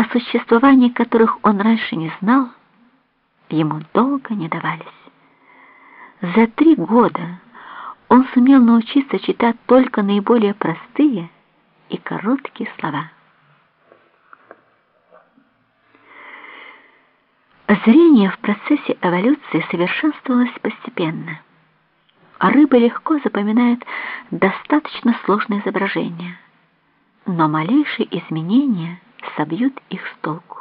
о существовании которых он раньше не знал, ему долго не давались. За три года он сумел научиться читать только наиболее простые и короткие слова. Зрение в процессе эволюции совершенствовалось постепенно. Рыба легко запоминает достаточно сложные изображения, но малейшие изменения собьют их с толку.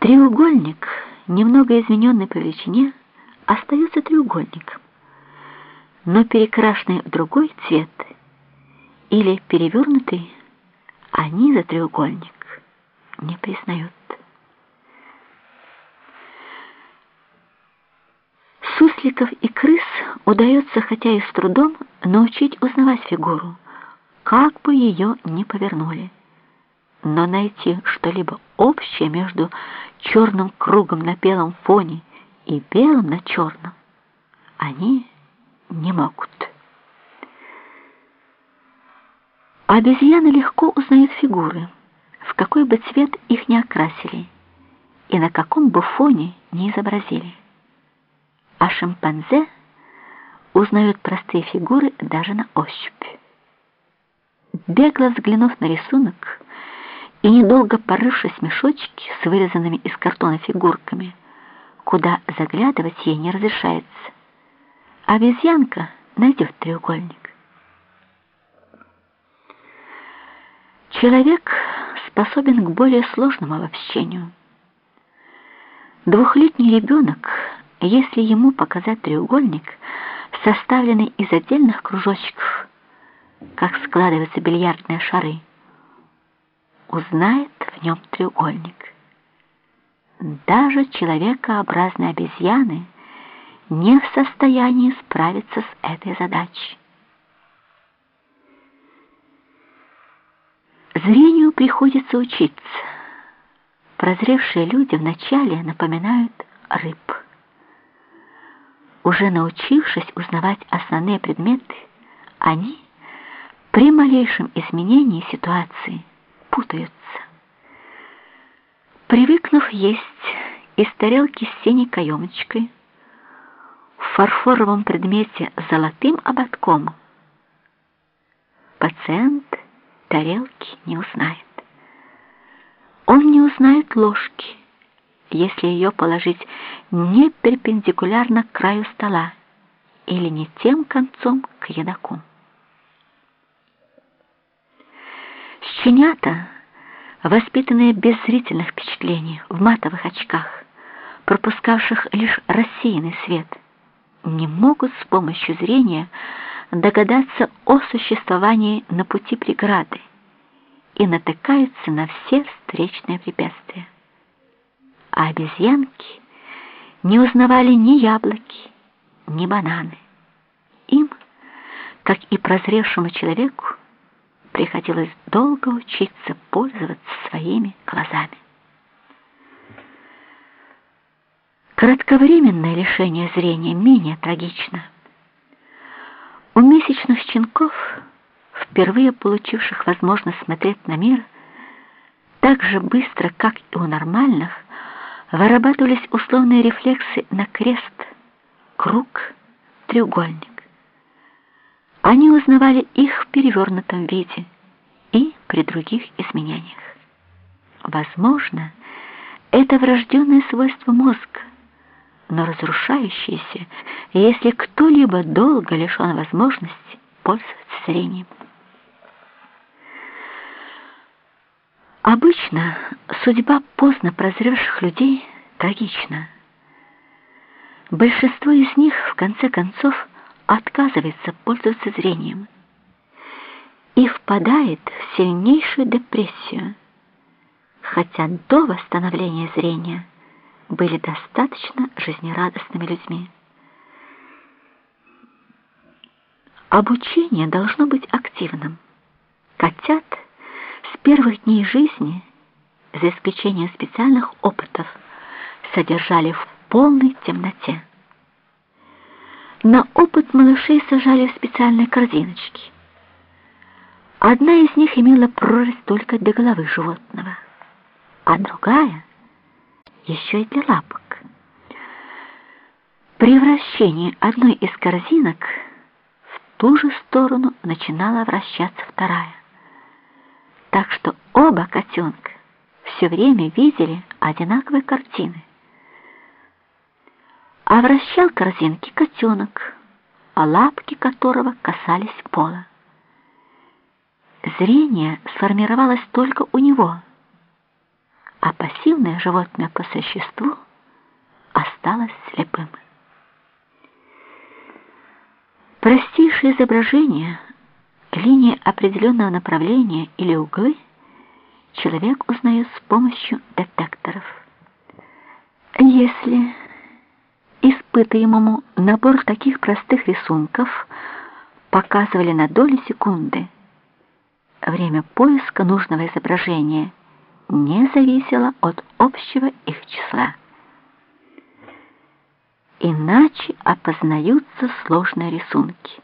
Треугольник, немного измененный по величине, остается треугольником, но перекрашенный в другой цвет или перевернутый, они за треугольник не признают. Сусликов и крыс удается, хотя и с трудом, научить узнавать фигуру, как бы ее ни повернули. Но найти что-либо общее между черным кругом на белом фоне и белым на черном они не могут. Обезьяны легко узнают фигуры, в какой бы цвет их не окрасили и на каком бы фоне не изобразили а шимпанзе узнают простые фигуры даже на ощупь. Бегло взглянув на рисунок и недолго порывшись в мешочке с вырезанными из картона фигурками, куда заглядывать ей не разрешается, обезьянка найдет треугольник. Человек способен к более сложному обобщению. Двухлетний ребенок если ему показать треугольник, составленный из отдельных кружочков, как складываются бильярдные шары, узнает в нем треугольник. Даже человекообразные обезьяны не в состоянии справиться с этой задачей. Зрению приходится учиться. Прозревшие люди вначале напоминают рыб. Уже научившись узнавать основные предметы, они при малейшем изменении ситуации путаются. Привыкнув есть из тарелки с синей каемочкой, в фарфоровом предмете с золотым ободком, пациент тарелки не узнает. Он не узнает ложки, если ее положить не перпендикулярно к краю стола или не тем концом к едоку. Щенята, воспитанные без зрительных впечатлений, в матовых очках, пропускавших лишь рассеянный свет, не могут с помощью зрения догадаться о существовании на пути преграды и натыкаются на все встречные препятствия а обезьянки не узнавали ни яблоки, ни бананы. Им, как и прозревшему человеку, приходилось долго учиться пользоваться своими глазами. Кратковременное лишение зрения менее трагично. У месячных щенков, впервые получивших возможность смотреть на мир, так же быстро, как и у нормальных, вырабатывались условные рефлексы на крест, круг, треугольник. Они узнавали их в перевернутом виде и при других изменениях. Возможно, это врожденное свойство мозга, но разрушающееся, если кто-либо долго лишен возможности пользоваться зрением. Обычно судьба поздно прозревших людей трагична. Большинство из них, в конце концов, отказывается пользоваться зрением и впадает в сильнейшую депрессию, хотя до восстановления зрения были достаточно жизнерадостными людьми. Обучение должно быть активным. Котят – с первых дней жизни, за исключением специальных опытов, содержали в полной темноте. На опыт малышей сажали в специальные корзиночки. Одна из них имела прорезь только для головы животного. а другая еще и для лапок. При вращении одной из корзинок в ту же сторону начинала вращаться вторая. Так что оба котенка все время видели одинаковые картины. А вращал корзинки котенок, а лапки которого касались пола. Зрение сформировалось только у него, а пассивное животное по существу осталось слепым. Простейшее изображение, линии определенного направления или углы человек узнает с помощью детекторов. Если испытуемому набор таких простых рисунков показывали на доли секунды, время поиска нужного изображения не зависело от общего их числа. Иначе опознаются сложные рисунки.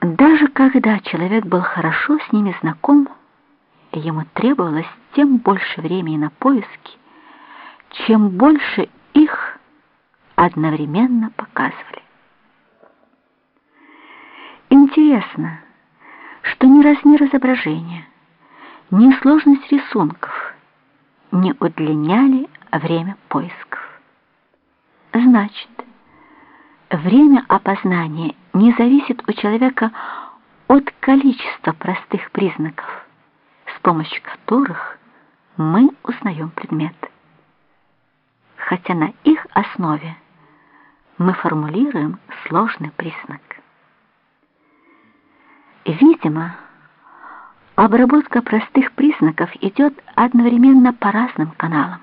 Даже когда человек был хорошо с ними знаком, ему требовалось тем больше времени на поиски, чем больше их одновременно показывали. Интересно, что ни размер изображения, ни сложность рисунков не удлиняли время поисков. Значит, время опознания не зависит у человека от количества простых признаков, с помощью которых мы узнаем предмет. Хотя на их основе мы формулируем сложный признак. Видимо, обработка простых признаков идет одновременно по разным каналам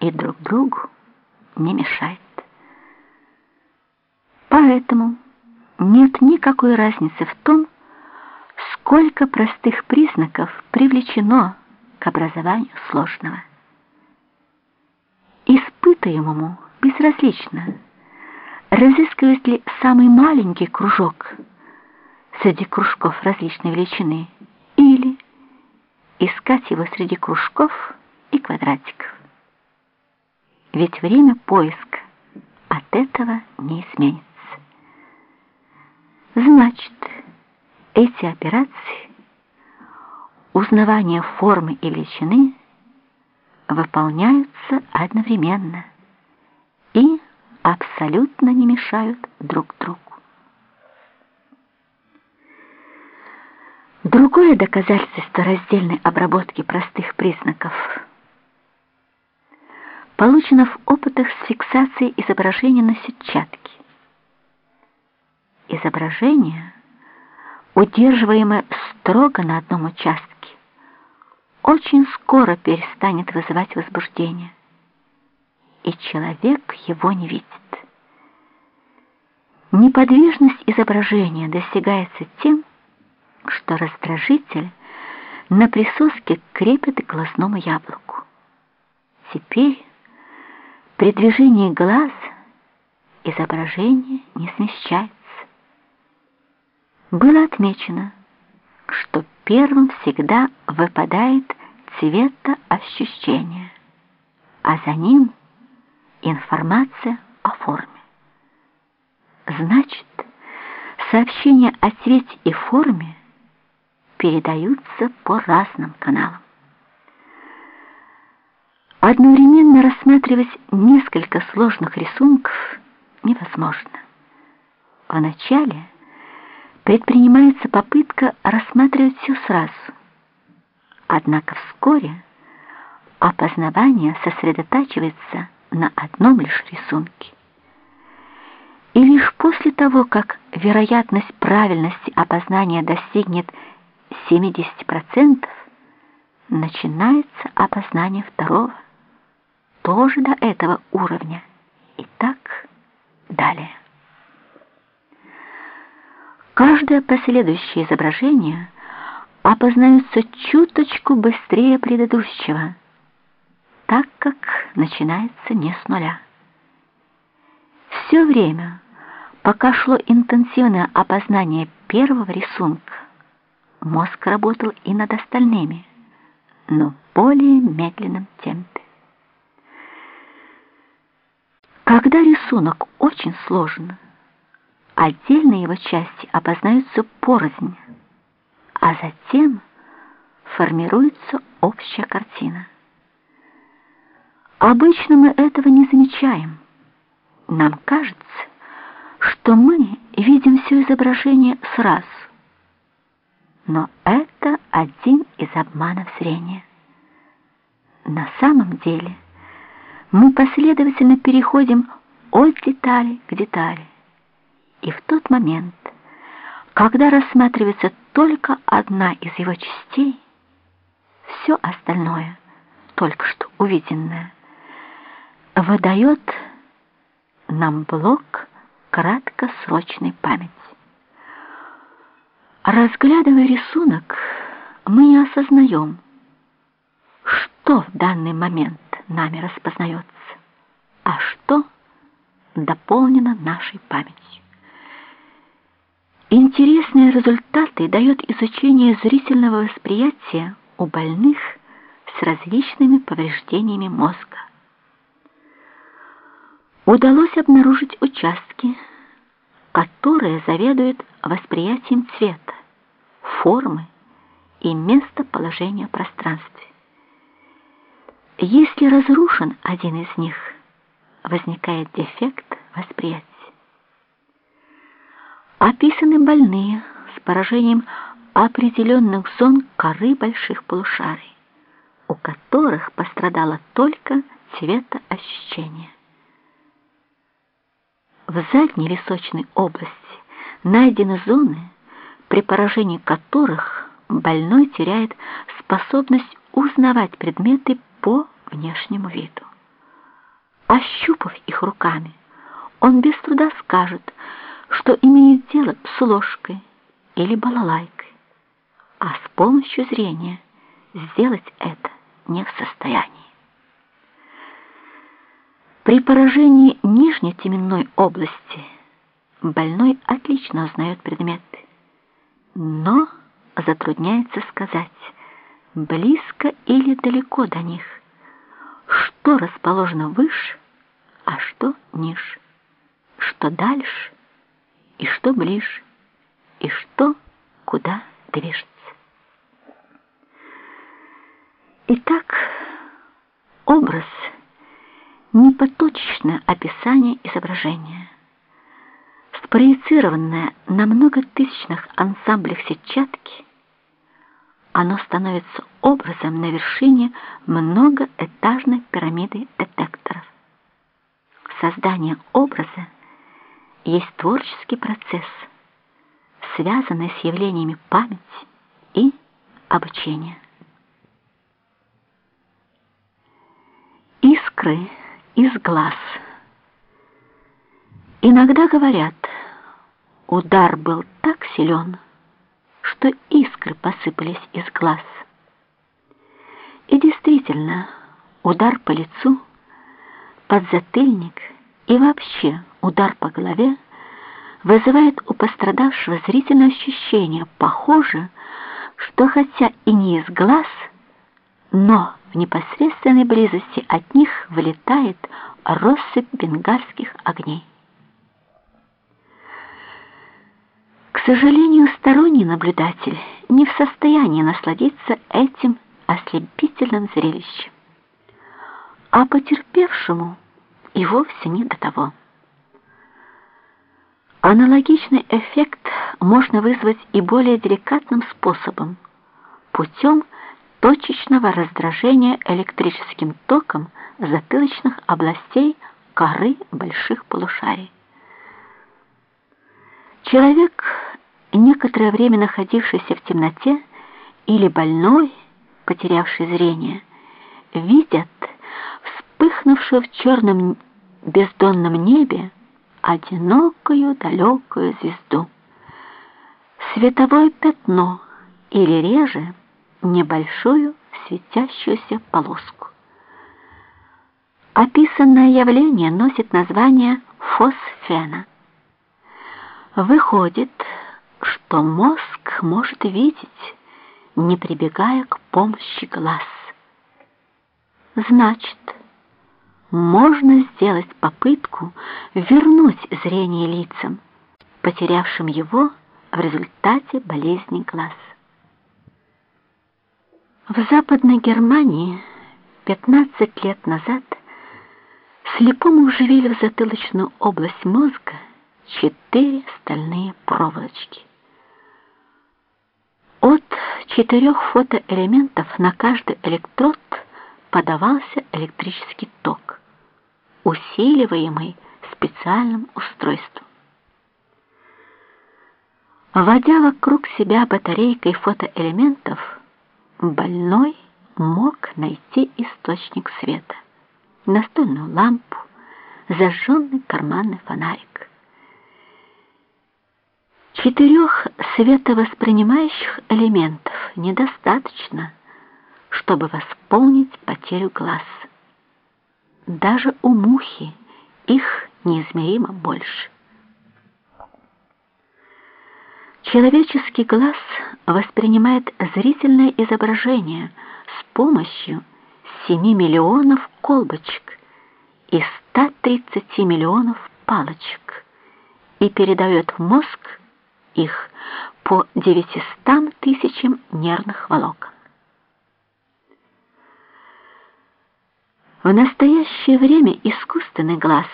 и друг другу не мешает. Поэтому нет никакой разницы в том, сколько простых признаков привлечено к образованию сложного. Испытуемому безразлично, разыскивает ли самый маленький кружок – среди кружков различной величины или искать его среди кружков и квадратиков. Ведь время поиска от этого не изменится. Значит, эти операции узнавания формы и величины выполняются одновременно абсолютно не мешают друг другу. Другое доказательство раздельной обработки простых признаков получено в опытах с фиксацией изображения на сетчатке. Изображение, удерживаемое строго на одном участке, очень скоро перестанет вызывать возбуждение, и человек его не видит. Неподвижность изображения достигается тем, что раздражитель на присоске крепит к глазному яблоку. Теперь при движении глаз изображение не смещается. Было отмечено, что первым всегда выпадает цветоощущение, а за ним информация о форме. Значит, сообщение о цвете и форме передаются по разным каналам. Одновременно рассматривать несколько сложных рисунков невозможно. Вначале предпринимается попытка рассматривать все сразу. Однако вскоре опознавание сосредотачивается на одном лишь рисунке. И лишь после того, как вероятность правильности опознания достигнет 70% начинается опознание второго, тоже до этого уровня, и так далее. Каждое последующее изображение опознается чуточку быстрее предыдущего, так как начинается не с нуля. Все время, пока шло интенсивное опознание первого рисунка, Мозг работал и над остальными, но в более медленном темпе. Когда рисунок очень сложен, отдельные его части обознаются порознь, а затем формируется общая картина. Обычно мы этого не замечаем. Нам кажется, что мы видим все изображение сразу. Но это один из обманов зрения. На самом деле мы последовательно переходим от детали к детали. И в тот момент, когда рассматривается только одна из его частей, все остальное, только что увиденное, выдает нам блок краткосрочной памяти. Разглядывая рисунок, мы не осознаем, что в данный момент нами распознается, а что дополнено нашей памятью. Интересные результаты дает изучение зрительного восприятия у больных с различными повреждениями мозга. Удалось обнаружить участки, которые заведуют восприятием цвета, формы и местоположения пространстве. Если разрушен один из них, возникает дефект восприятия. Описаны больные с поражением определенных зон коры больших полушарий, у которых пострадало только цветоощущение. В задней височной области найдены зоны, при поражении которых больной теряет способность узнавать предметы по внешнему виду. Ощупав их руками, он без труда скажет, что имеет дело с ложкой или балалайкой, а с помощью зрения сделать это не в состоянии. При поражении нижней теменной области больной отлично узнает предметы, но затрудняется сказать, близко или далеко до них, что расположено выше, а что ниже, что дальше и что ближе, и что куда движется. Итак, образ — непоточечное описание изображения, спроецированное на многотысячных ансамблях сетчатки, оно становится образом на вершине многоэтажной пирамиды детекторов. Создание образа есть творческий процесс, связанный с явлениями памяти и обучения. Искры из глаз. Иногда говорят, удар был так силен, что искры посыпались из глаз. И действительно, удар по лицу, подзатыльник и вообще удар по голове вызывает у пострадавшего зрительное ощущение, похоже, что хотя и не из глаз, но в непосредственной близости от них вылетает россыпь бенгальских огней. К сожалению, сторонний наблюдатель не в состоянии насладиться этим ослепительным зрелищем, а потерпевшему и вовсе не до того. Аналогичный эффект можно вызвать и более деликатным способом, путем точечного раздражения электрическим током затылочных областей коры больших полушарий. Человек, некоторое время находившийся в темноте, или больной, потерявший зрение, видят вспыхнувшую в черном бездонном небе одинокую далекую звезду. Световое пятно или реже небольшую светящуюся полоску. Описанное явление носит название фосфена. Выходит, что мозг может видеть, не прибегая к помощи глаз. Значит, можно сделать попытку вернуть зрение лицам, потерявшим его в результате болезни глаз. В Западной Германии 15 лет назад слепому вживили в затылочную область мозга четыре стальные проволочки. От четырех фотоэлементов на каждый электрод подавался электрический ток, усиливаемый специальным устройством. Вводя вокруг себя батарейкой фотоэлементов, больной мог найти источник света, настольную лампу, зажженный карманный фонарик. Четырех световоспринимающих элементов недостаточно, чтобы восполнить потерю глаз. Даже у мухи их неизмеримо больше. Человеческий глаз воспринимает зрительное изображение с помощью 7 миллионов колбочек и 130 миллионов палочек и передает в мозг их по 900 тысячам нервных волокон. В настоящее время искусственный глаз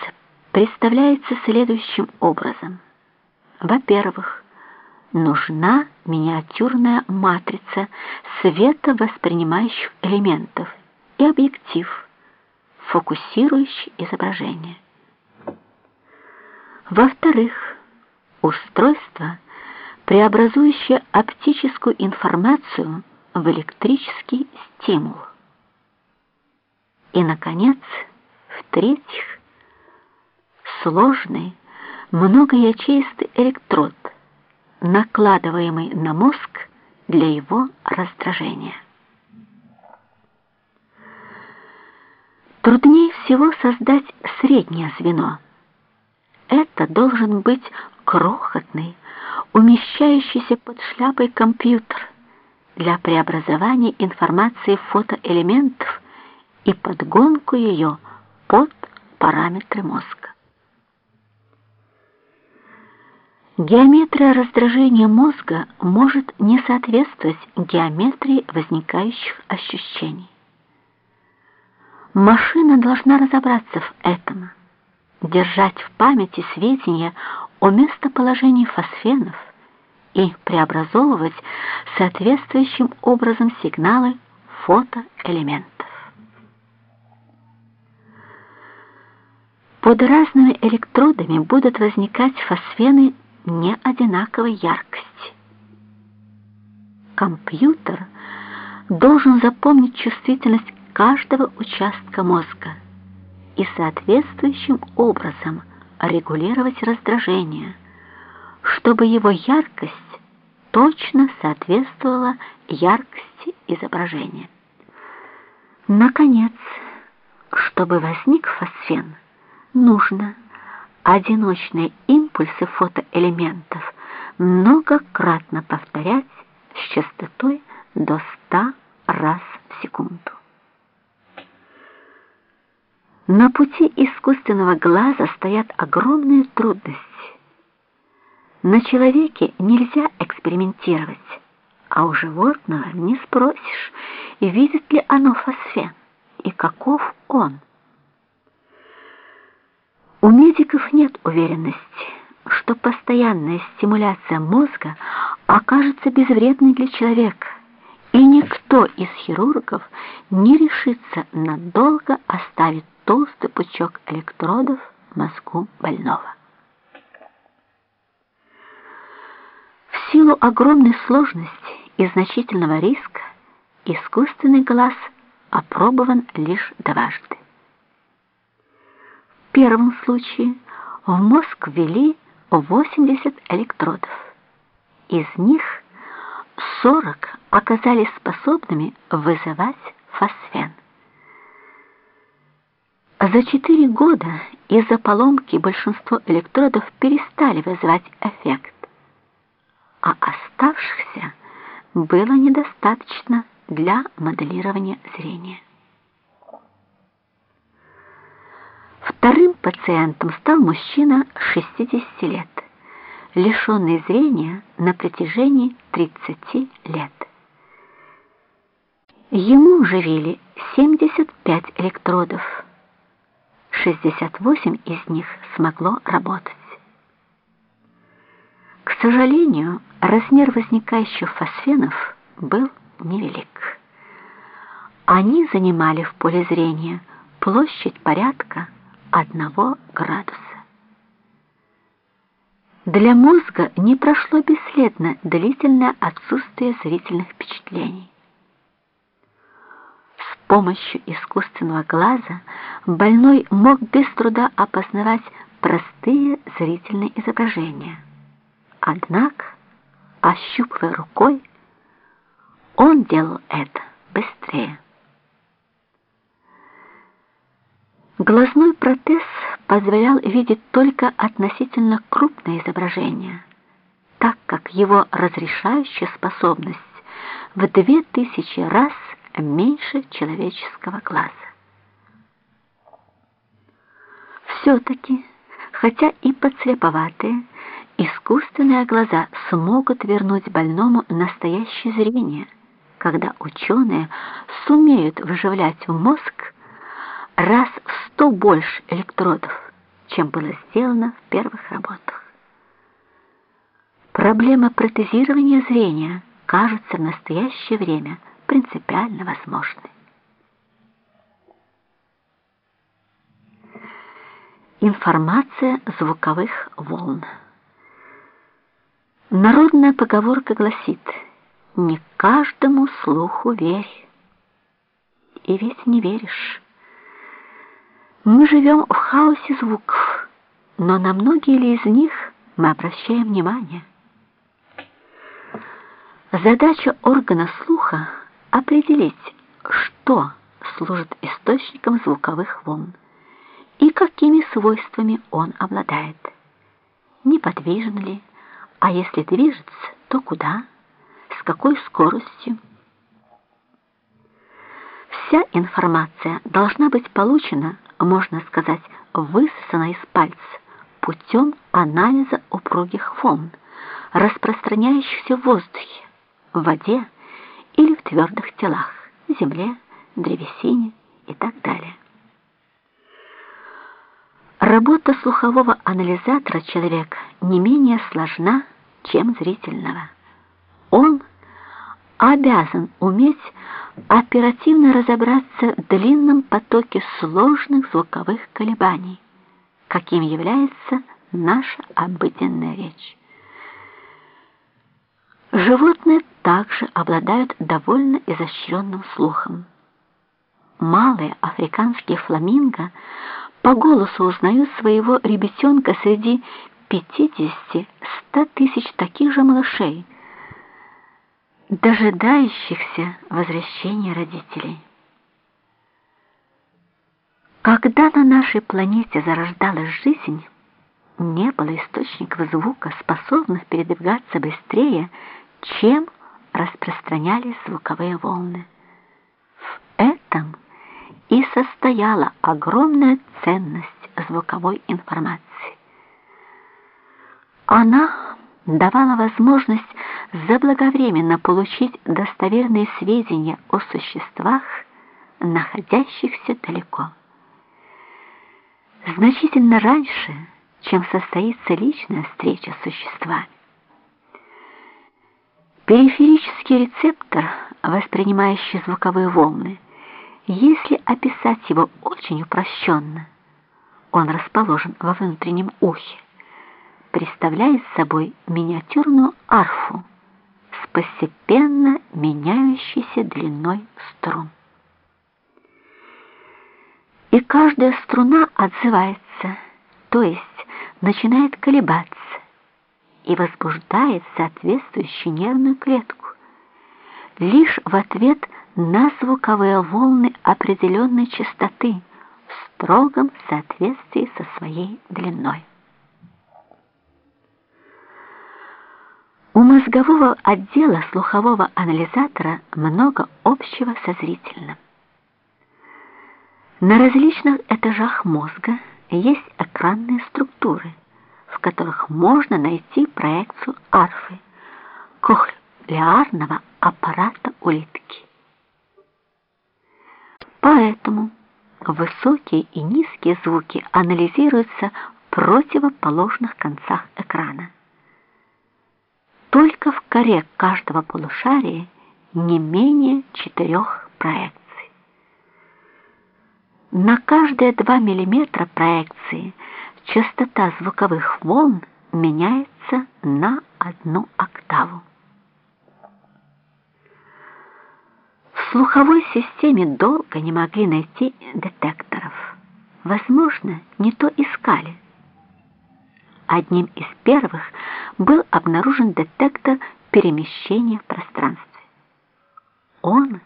представляется следующим образом. Во-первых, нужна миниатюрная матрица световоспринимающих элементов и объектив, фокусирующий изображение. Во-вторых, устройство, преобразующее оптическую информацию в электрический стимул. И, наконец, в-третьих, сложный, многоячеистый электрод – накладываемый на мозг для его раздражения. Труднее всего создать среднее звено. Это должен быть крохотный, умещающийся под шляпой компьютер для преобразования информации фотоэлементов и подгонку ее под параметры мозга. Геометрия раздражения мозга может не соответствовать геометрии возникающих ощущений. Машина должна разобраться в этом, держать в памяти сведения о местоположении фосфенов и преобразовывать соответствующим образом сигналы фотоэлементов. Под разными электродами будут возникать фосфены не одинаковой яркости. Компьютер должен запомнить чувствительность каждого участка мозга и соответствующим образом регулировать раздражение, чтобы его яркость точно соответствовала яркости изображения. Наконец, чтобы возник фосфен, нужно одиночные импульсы фотоэлементов многократно повторять с частотой до 100 раз в секунду. На пути искусственного глаза стоят огромные трудности. На человеке нельзя экспериментировать, а у животного не спросишь, видит ли оно фосфен и каков он. У медиков нет уверенности, что постоянная стимуляция мозга окажется безвредной для человека, и никто из хирургов не решится надолго оставить толстый пучок электродов в мозгу больного. В силу огромной сложности и значительного риска искусственный глаз опробован лишь дважды первом случае в мозг ввели 80 электродов. Из них 40 оказались способными вызывать фосфен. За 4 года из-за поломки большинство электродов перестали вызывать эффект, а оставшихся было недостаточно для моделирования зрения. Вторым пациентом стал мужчина 60 лет, лишенный зрения на протяжении 30 лет. Ему вживили 75 электродов, 68 из них смогло работать. К сожалению, размер возникающих фосфенов был невелик. Они занимали в поле зрения площадь порядка одного градуса. Для мозга не прошло бесследно длительное отсутствие зрительных впечатлений. С помощью искусственного глаза больной мог без труда опознавать простые зрительные изображения. Однако, ощупывая рукой, он делал это быстрее. Глазной протез позволял видеть только относительно крупное изображение, так как его разрешающая способность в две тысячи раз меньше человеческого глаза. Все-таки, хотя и подслеповатые, искусственные глаза смогут вернуть больному настоящее зрение, когда ученые сумеют вживлять в мозг раз в сто больше электродов, чем было сделано в первых работах. Проблема протезирования зрения кажется в настоящее время принципиально возможной. Информация звуковых волн. Народная поговорка гласит «Не каждому слуху верь». И ведь не веришь. Мы живем в хаосе звуков, но на многие ли из них мы обращаем внимание? Задача органа слуха — определить, что служит источником звуковых волн и какими свойствами он обладает. Неподвижен ли, а если движется, то куда, с какой скоростью. Вся информация должна быть получена можно сказать, высосана из пальца путем анализа упругих волн, распространяющихся в воздухе, в воде или в твердых телах, земле, древесине и так далее. Работа слухового анализатора человека не менее сложна, чем зрительного. Обязан уметь оперативно разобраться в длинном потоке сложных звуковых колебаний, каким является наша обыденная речь. Животные также обладают довольно изощренным слухом. Малые африканские фламинго по голосу узнают своего ребятенка среди 50-100 тысяч таких же малышей – дожидающихся возвращения родителей. Когда на нашей планете зарождалась жизнь, не было источников звука, способных передвигаться быстрее, чем распространялись звуковые волны. В этом и состояла огромная ценность звуковой информации. Она давала возможность заблаговременно получить достоверные сведения о существах, находящихся далеко. Значительно раньше, чем состоится личная встреча с существами. Периферический рецептор, воспринимающий звуковые волны, если описать его очень упрощенно, он расположен во внутреннем ухе, представляет собой миниатюрную арфу, постепенно меняющейся длиной струн. И каждая струна отзывается, то есть начинает колебаться и возбуждает соответствующую нервную клетку, лишь в ответ на звуковые волны определенной частоты в строгом соответствии со своей длиной. У мозгового отдела слухового анализатора много общего со зрительным. На различных этажах мозга есть экранные структуры, в которых можно найти проекцию арфы, кохлеарного аппарата улитки. Поэтому высокие и низкие звуки анализируются в противоположных концах экрана. Только в коре каждого полушария не менее четырех проекций. На каждые 2 мм проекции частота звуковых волн меняется на одну октаву. В слуховой системе долго не могли найти детекторов. Возможно, не то искали. Одним из первых был обнаружен детектор перемещения в пространстве. Он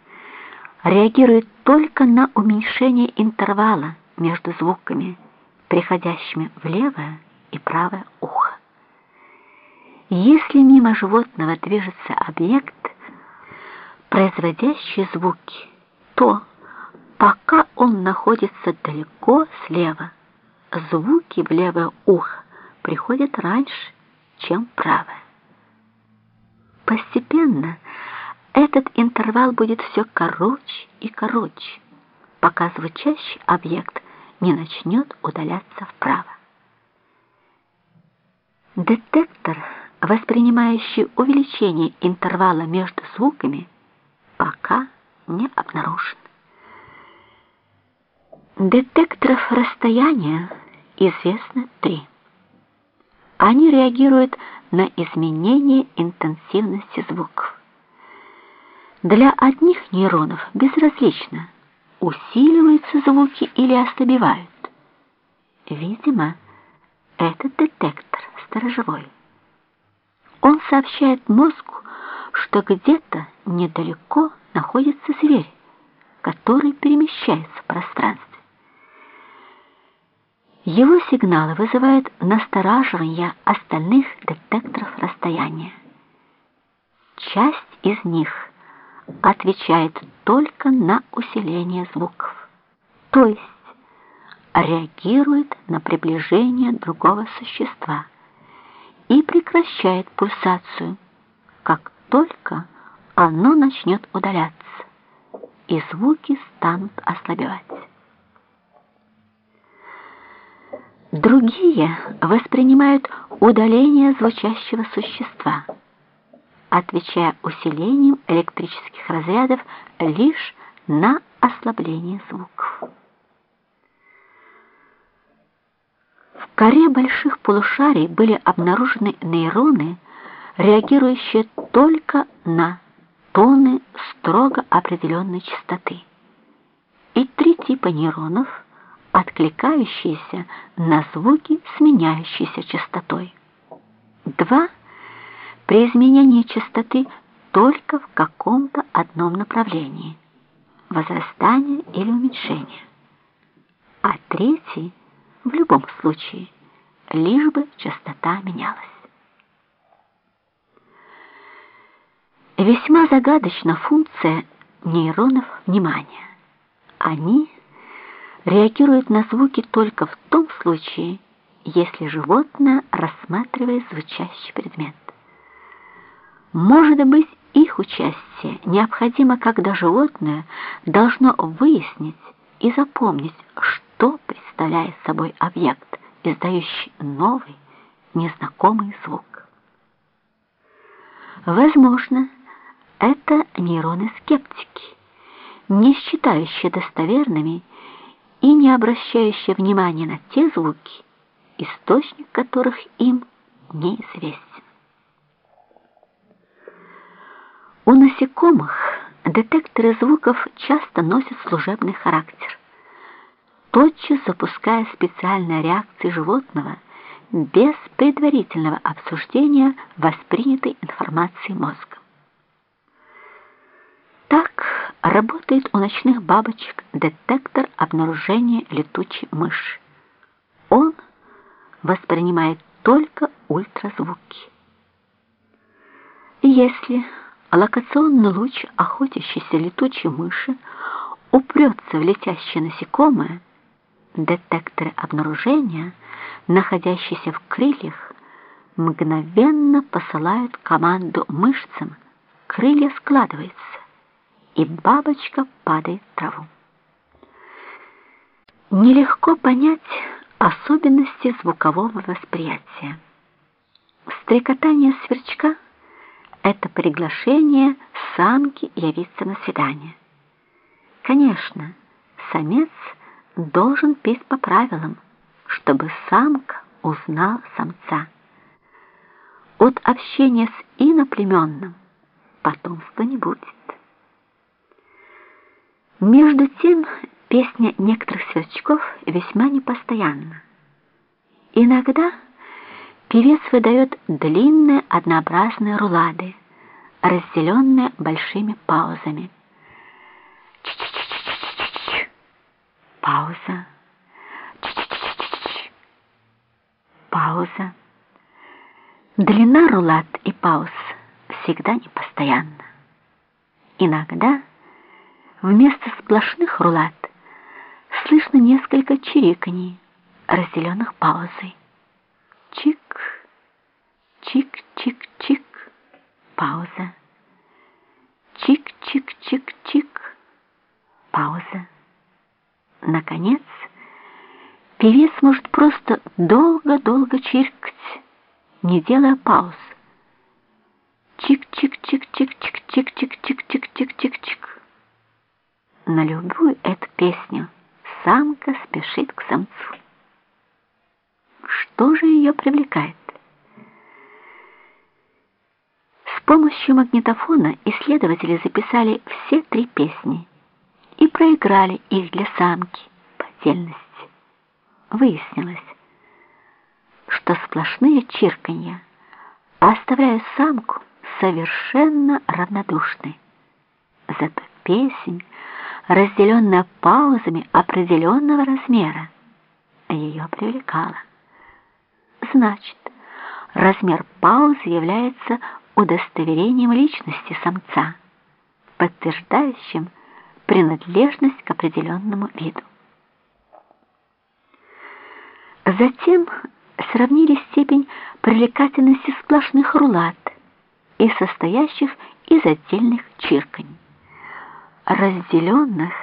реагирует только на уменьшение интервала между звуками, приходящими в левое и правое ухо. Если мимо животного движется объект, производящий звуки, то, пока он находится далеко слева, звуки в левое ухо приходят раньше, чем правое. Постепенно этот интервал будет все короче и короче, пока звучащий объект не начнет удаляться вправо. Детектор, воспринимающий увеличение интервала между звуками, пока не обнаружен. Детекторов расстояния известно три. Они реагируют на изменение интенсивности звуков. Для одних нейронов безразлично, усиливаются звуки или ослабевают. Видимо, этот детектор сторожевой. Он сообщает мозгу, что где-то недалеко находится зверь, который перемещается в пространстве. Его сигналы вызывают настораживание остальных детекторов расстояния. Часть из них – отвечает только на усиление звуков, то есть реагирует на приближение другого существа и прекращает пульсацию, как только оно начнет удаляться, и звуки станут ослабевать. Другие воспринимают удаление звучащего существа – отвечая усилением электрических разрядов лишь на ослабление звуков. В коре больших полушарий были обнаружены нейроны, реагирующие только на тоны строго определенной частоты, и три типа нейронов, откликающиеся на звуки с меняющейся частотой. Два – при изменении частоты только в каком-то одном направлении – возрастание или уменьшение. А третий – в любом случае, лишь бы частота менялась. Весьма загадочна функция нейронов внимания. Они реагируют на звуки только в том случае, если животное рассматривает звучащий предмет. Может быть, их участие необходимо, когда животное должно выяснить и запомнить, что представляет собой объект, издающий новый, незнакомый звук. Возможно, это нейроны-скептики, не считающие достоверными и не обращающие внимания на те звуки, источник которых им неизвестен. У насекомых детекторы звуков часто носят служебный характер, тотчас запуская специальные реакции животного без предварительного обсуждения воспринятой информации мозгом. Так работает у ночных бабочек детектор обнаружения летучей мыши. Он воспринимает только ультразвуки. Если локационный луч охотящейся летучей мыши упрется в летящее насекомое, детекторы обнаружения, находящиеся в крыльях, мгновенно посылают команду мышцам, крылья складываются, и бабочка падает в траву. Нелегко понять особенности звукового восприятия. Стрекотание сверчка — это приглашение самки явиться на свидание. Конечно, самец должен петь по правилам, чтобы самка узнала самца. От общения с иноплеменным потомства не будет. Между тем, песня некоторых сверчков весьма непостоянна. Иногда певец выдает длинные однообразные рулады, разделенные большими паузами. Пауза. Пауза. Длина рулад и пауз всегда непостоянна. Иногда вместо сплошных рулад слышно несколько чириканий, разделенных паузой. Чик, чик-чик-чик, пауза. Чик-чик-чик-чик, пауза. Наконец, певец может просто долго-долго чиркать, не делая пауз. Чик-чик-чик-чик-чик-чик-чик-чик-чик-чик-чик. На любую эту песню самка спешит к самцу. Что же ее привлекает? С помощью магнитофона исследователи записали все три песни и проиграли их для самки по отдельности. Выяснилось, что сплошные чирканья оставляют самку совершенно равнодушной. Зато песень, разделенная паузами определенного размера, ее привлекала. Значит, размер паузы является удостоверением личности самца, подтверждающим принадлежность к определенному виду. Затем сравнили степень привлекательности сплошных рулат и состоящих из отдельных чирканий, разделенных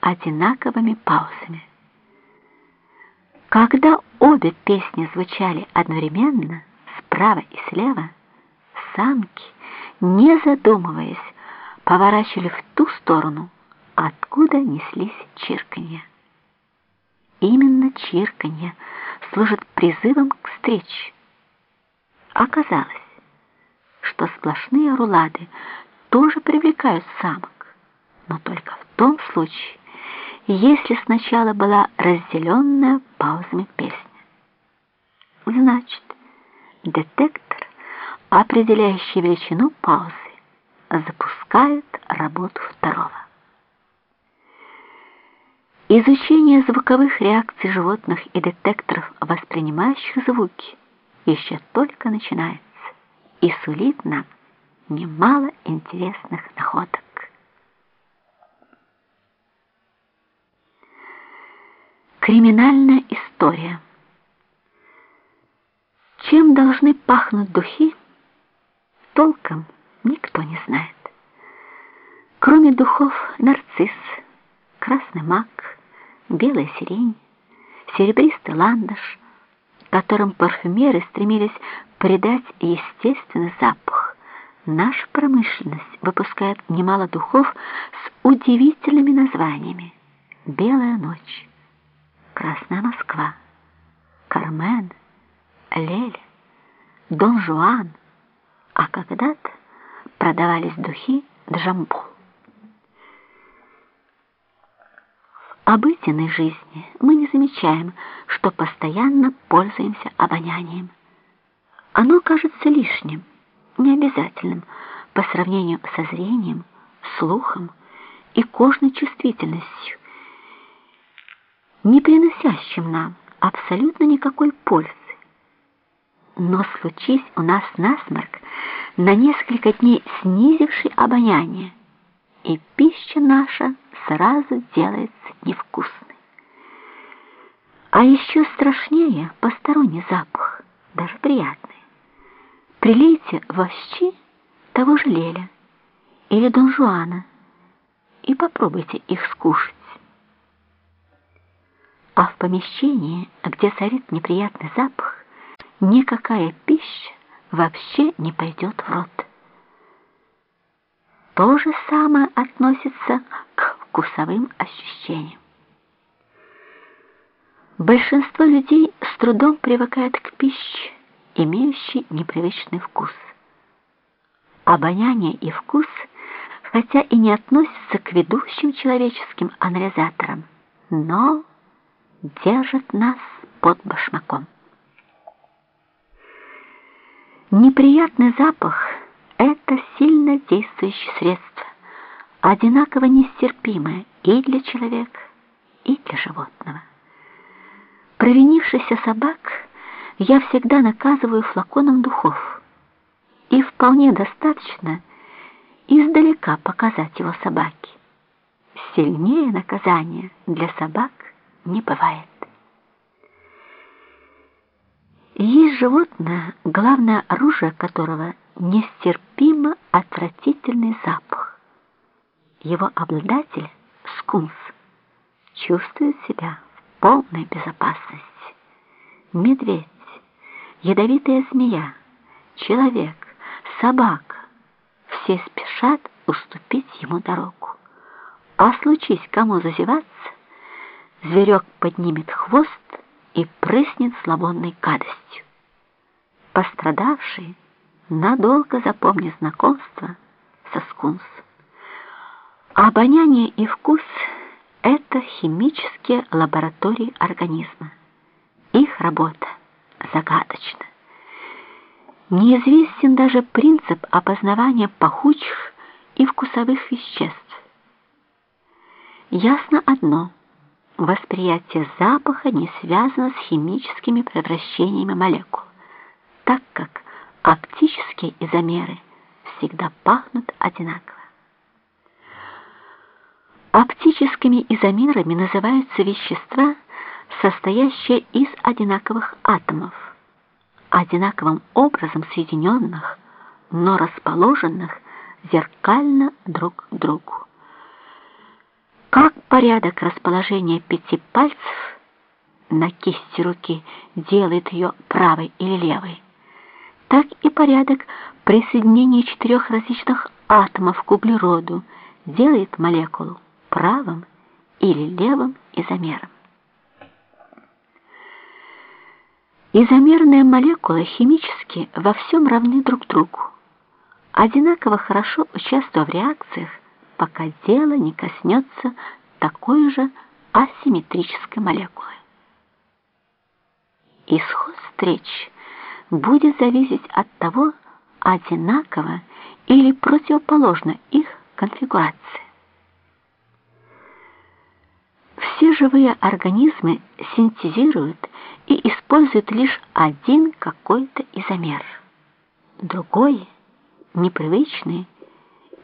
одинаковыми паузами. Когда обе песни звучали одновременно, справа и слева, самки, не задумываясь, поворачивали в ту сторону, откуда неслись чирканья. Именно чирканье служит призывом к встрече. Оказалось, что сплошные рулады тоже привлекают самок, но только в том случае, если сначала была разделенная паузами песня. Значит, детектор, определяющий величину паузы, запускает работу второго. Изучение звуковых реакций животных и детекторов, воспринимающих звуки, еще только начинается и сулит нам немало интересных находок. Криминальная история. Чем должны пахнуть духи, толком никто не знает. Кроме духов нарцисс, красный мак, белая сирень, серебристый ландыш, которым парфюмеры стремились придать естественный запах. Наша промышленность выпускает немало духов с удивительными названиями. «Белая ночь», «Красная Москва», «Кармен», «Лель», «Дон Жуан», а когда-то продавались духи «Джамбул». обыденной жизни мы не замечаем, что постоянно пользуемся обонянием. Оно кажется лишним, необязательным по сравнению со зрением, слухом и кожной чувствительностью, не приносящим нам абсолютно никакой пользы. Но случись у нас насморк, на несколько дней снизивший обоняние, и пища наша сразу делается невкусной. А еще страшнее посторонний запах, даже приятный. Прилейте в щи того же Леля или Дон Жуана и попробуйте их скушать. А в помещении, где царит неприятный запах, никакая пища вообще не пойдет в рот. То же самое относится к вкусовым ощущениям. Большинство людей с трудом привыкает к пище, имеющей непривычный вкус. Обоняние и вкус, хотя и не относятся к ведущим человеческим анализаторам, но держат нас под башмаком. Неприятный запах – это сильно действующее средство, одинаково нестерпимое и для человека, и для животного. Провинившихся собак я всегда наказываю флаконом духов, и вполне достаточно издалека показать его собаке. Сильнее наказания для собак не бывает. Есть животное, главное оружие которого нестерпимо отвратительный запах. Его обладатель, скунс, чувствует себя в полной безопасности. Медведь, ядовитая змея, человек, собака — все спешат уступить ему дорогу. А случись кому зазеваться, зверек поднимет хвост и прыснет зловонной гадостью. Пострадавший надолго запомнит знакомство со скунсом. Обоняние и вкус — это химические лаборатории организма. Их работа загадочна. Неизвестен даже принцип опознавания пахучих и вкусовых веществ. Ясно одно — Восприятие запаха не связано с химическими превращениями молекул, так как оптические изомеры всегда пахнут одинаково. Оптическими изомерами называются вещества, состоящие из одинаковых атомов, одинаковым образом соединенных, но расположенных зеркально друг к другу. Как порядок расположения пяти пальцев на кисти руки делает ее правой или левой, так и порядок присоединения четырех различных атомов к углероду делает молекулу правым или левым изомером. Изомерные молекулы химически во всем равны друг другу, одинаково хорошо участвуя в реакциях пока дело не коснется такой же асимметрической молекулы. Исход встреч будет зависеть от того, одинаково или противоположно их конфигурации. Все живые организмы синтезируют и используют лишь один какой-то изомер. Другой, непривычный,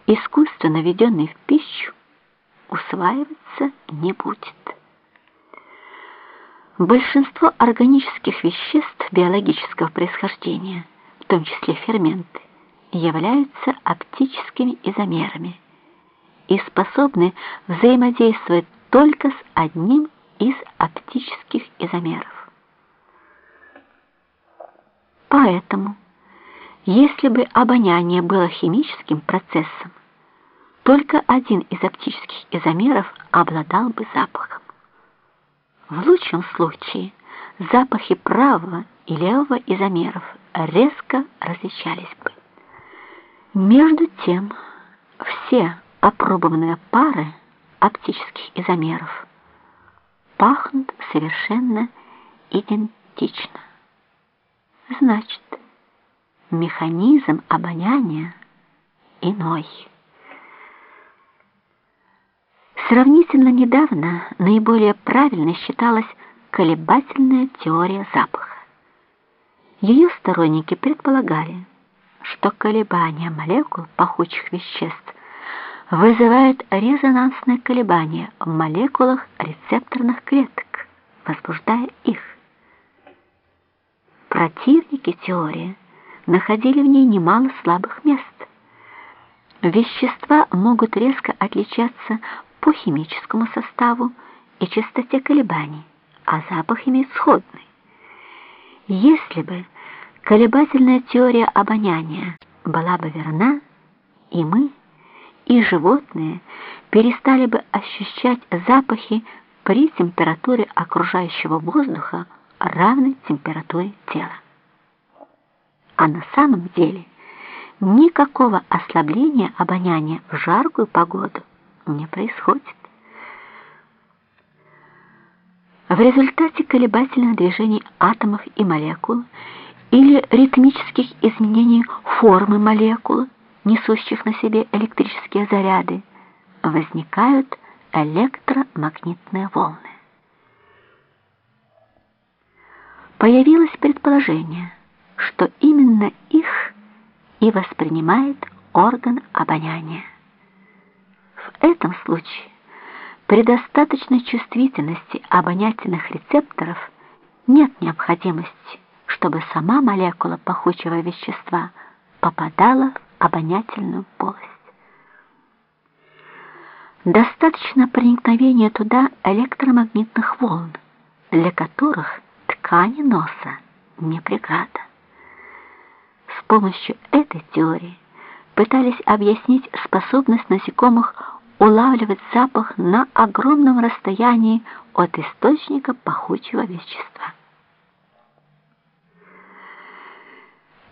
искусственно введенный в пищу, усваиваться не будет. Большинство органических веществ биологического происхождения, в том числе ферменты, являются оптическими изомерами и способны взаимодействовать только с одним из оптических изомеров. Поэтому, если бы обоняние было химическим процессом, только один из оптических изомеров обладал бы запахом. В лучшем случае запахи правого и левого изомеров резко различались бы. Между тем, все опробованные пары оптических изомеров пахнут совершенно идентично. Значит, механизм обоняния иной. Сравнительно недавно наиболее правильной считалась колебательная теория запаха. Ее сторонники предполагали, что колебания молекул пахучих веществ вызывают резонансные колебания в молекулах рецепторных клеток, возбуждая их. Противники теории находили в ней немало слабых мест. Вещества могут резко отличаться по химическому составу и частоте колебаний, а запах имеет сходный. Если бы колебательная теория обоняния была бы верна, и мы, и животные перестали бы ощущать запахи при температуре окружающего воздуха, равной температуре тела. А на самом деле никакого ослабления обоняния в жаркую погоду не происходит. В результате колебательных движений атомов и молекул или ритмических изменений формы молекул, несущих на себе электрические заряды, возникают электромагнитные волны. Появилось предположение, что именно их и воспринимает орган обоняния. В этом случае при достаточной чувствительности обонятельных рецепторов нет необходимости, чтобы сама молекула пахучего вещества попадала в обонятельную полость. Достаточно проникновения туда электромагнитных волн, для которых ткани носа не преграда. С помощью этой теории пытались объяснить способность насекомых улавливать запах на огромном расстоянии от источника пахучего вещества.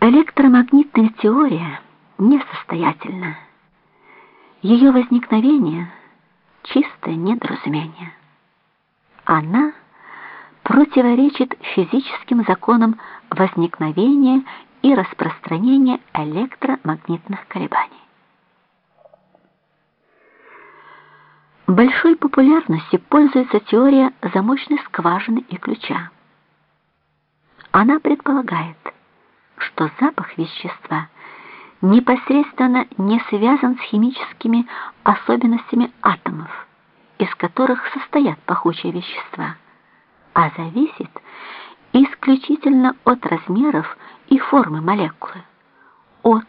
Электромагнитная теория несостоятельна. Ее возникновение – чистое недоразумение. Она противоречит физическим законам возникновения и распространения электромагнитных колебаний. Большой популярностью пользуется теория замочной скважины и ключа. Она предполагает, что запах вещества непосредственно не связан с химическими особенностями атомов, из которых состоят пахучие вещества, а зависит исключительно от размеров и формы молекулы, от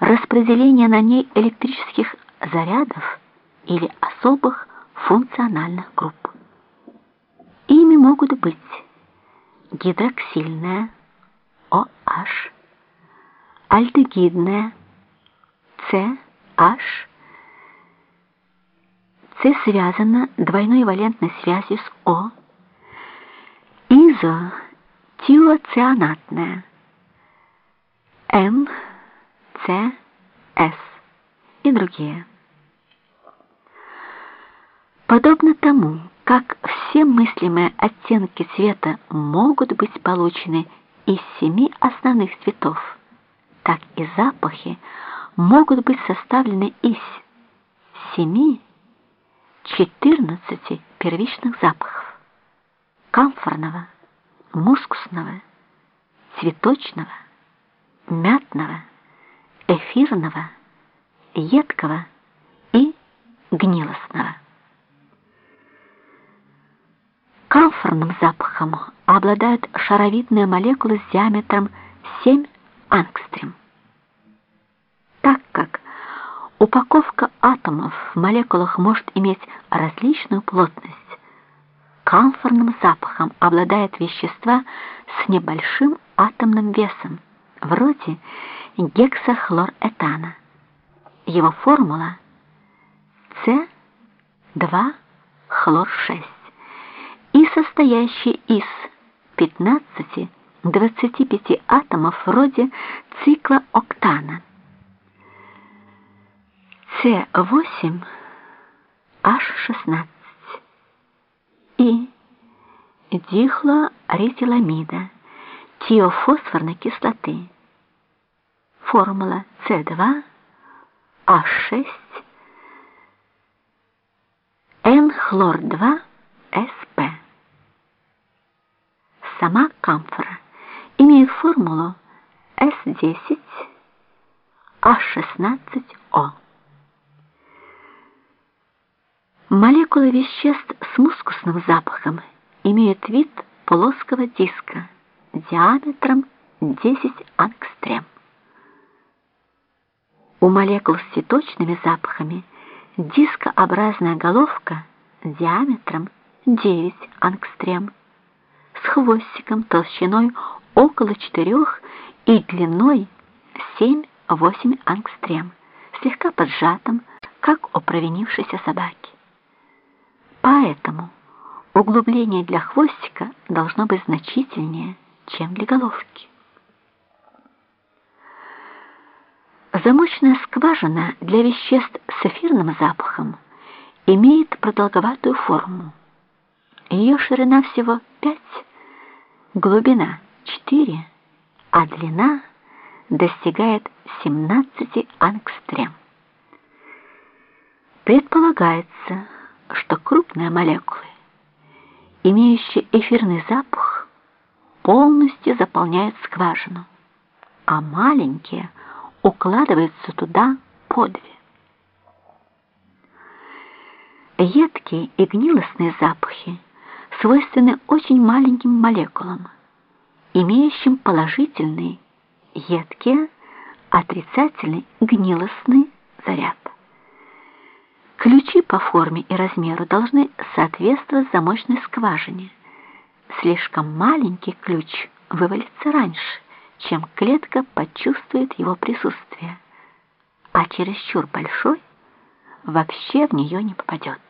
распределения на ней электрических зарядов или особых функциональных групп. Ими могут быть гидроксильная OH, альдегидная CH, С связана двойной валентной связью с О, изотиоцианатная М, С, С и другие. Подобно тому, как все мыслимые оттенки цвета могут быть получены из семи основных цветов, так и запахи могут быть составлены из семи, четырнадцати первичных запахов камфорного, мускусного, цветочного, мятного, эфирного, едкого и гнилостного. Камфорным запахом обладают шаровидные молекулы с диаметром 7 ангстрем. Так как упаковка атомов в молекулах может иметь различную плотность, камфорным запахом обладает вещества с небольшим атомным весом, вроде гексахлоретана. Его формула С2-хлор-6 и состоящий из 15-25 атомов вроде цикла октана. С8H16 и дихлоритиламида тиофосфорной кислоты. Формула С2H6 N-хлор-2-СП. Сама камфора имеет формулу С10H16O. Молекулы веществ с мускусным запахом имеют вид плоского диска диаметром 10 ангстрем. У молекул с цветочными запахами дискообразная головка диаметром 9 ангстрем с хвостиком толщиной около 4 и длиной 7-8 ангстрем, слегка поджатым, как у провинившейся собаки. Поэтому углубление для хвостика должно быть значительнее, чем для головки. Замочная скважина для веществ с эфирным запахом имеет продолговатую форму. Ее ширина всего 5, глубина 4, а длина достигает 17 ангстрем. Предполагается, что крупные молекулы, имеющие эфирный запах, полностью заполняют скважину, а маленькие укладываются туда по две. Едкие и гнилостные запахи свойственны очень маленьким молекулам, имеющим положительный, едкий, отрицательный, гнилостный заряд. Ключи по форме и размеру должны соответствовать замочной скважине. Слишком маленький ключ вывалится раньше, чем клетка почувствует его присутствие, а чересчур большой вообще в нее не попадет.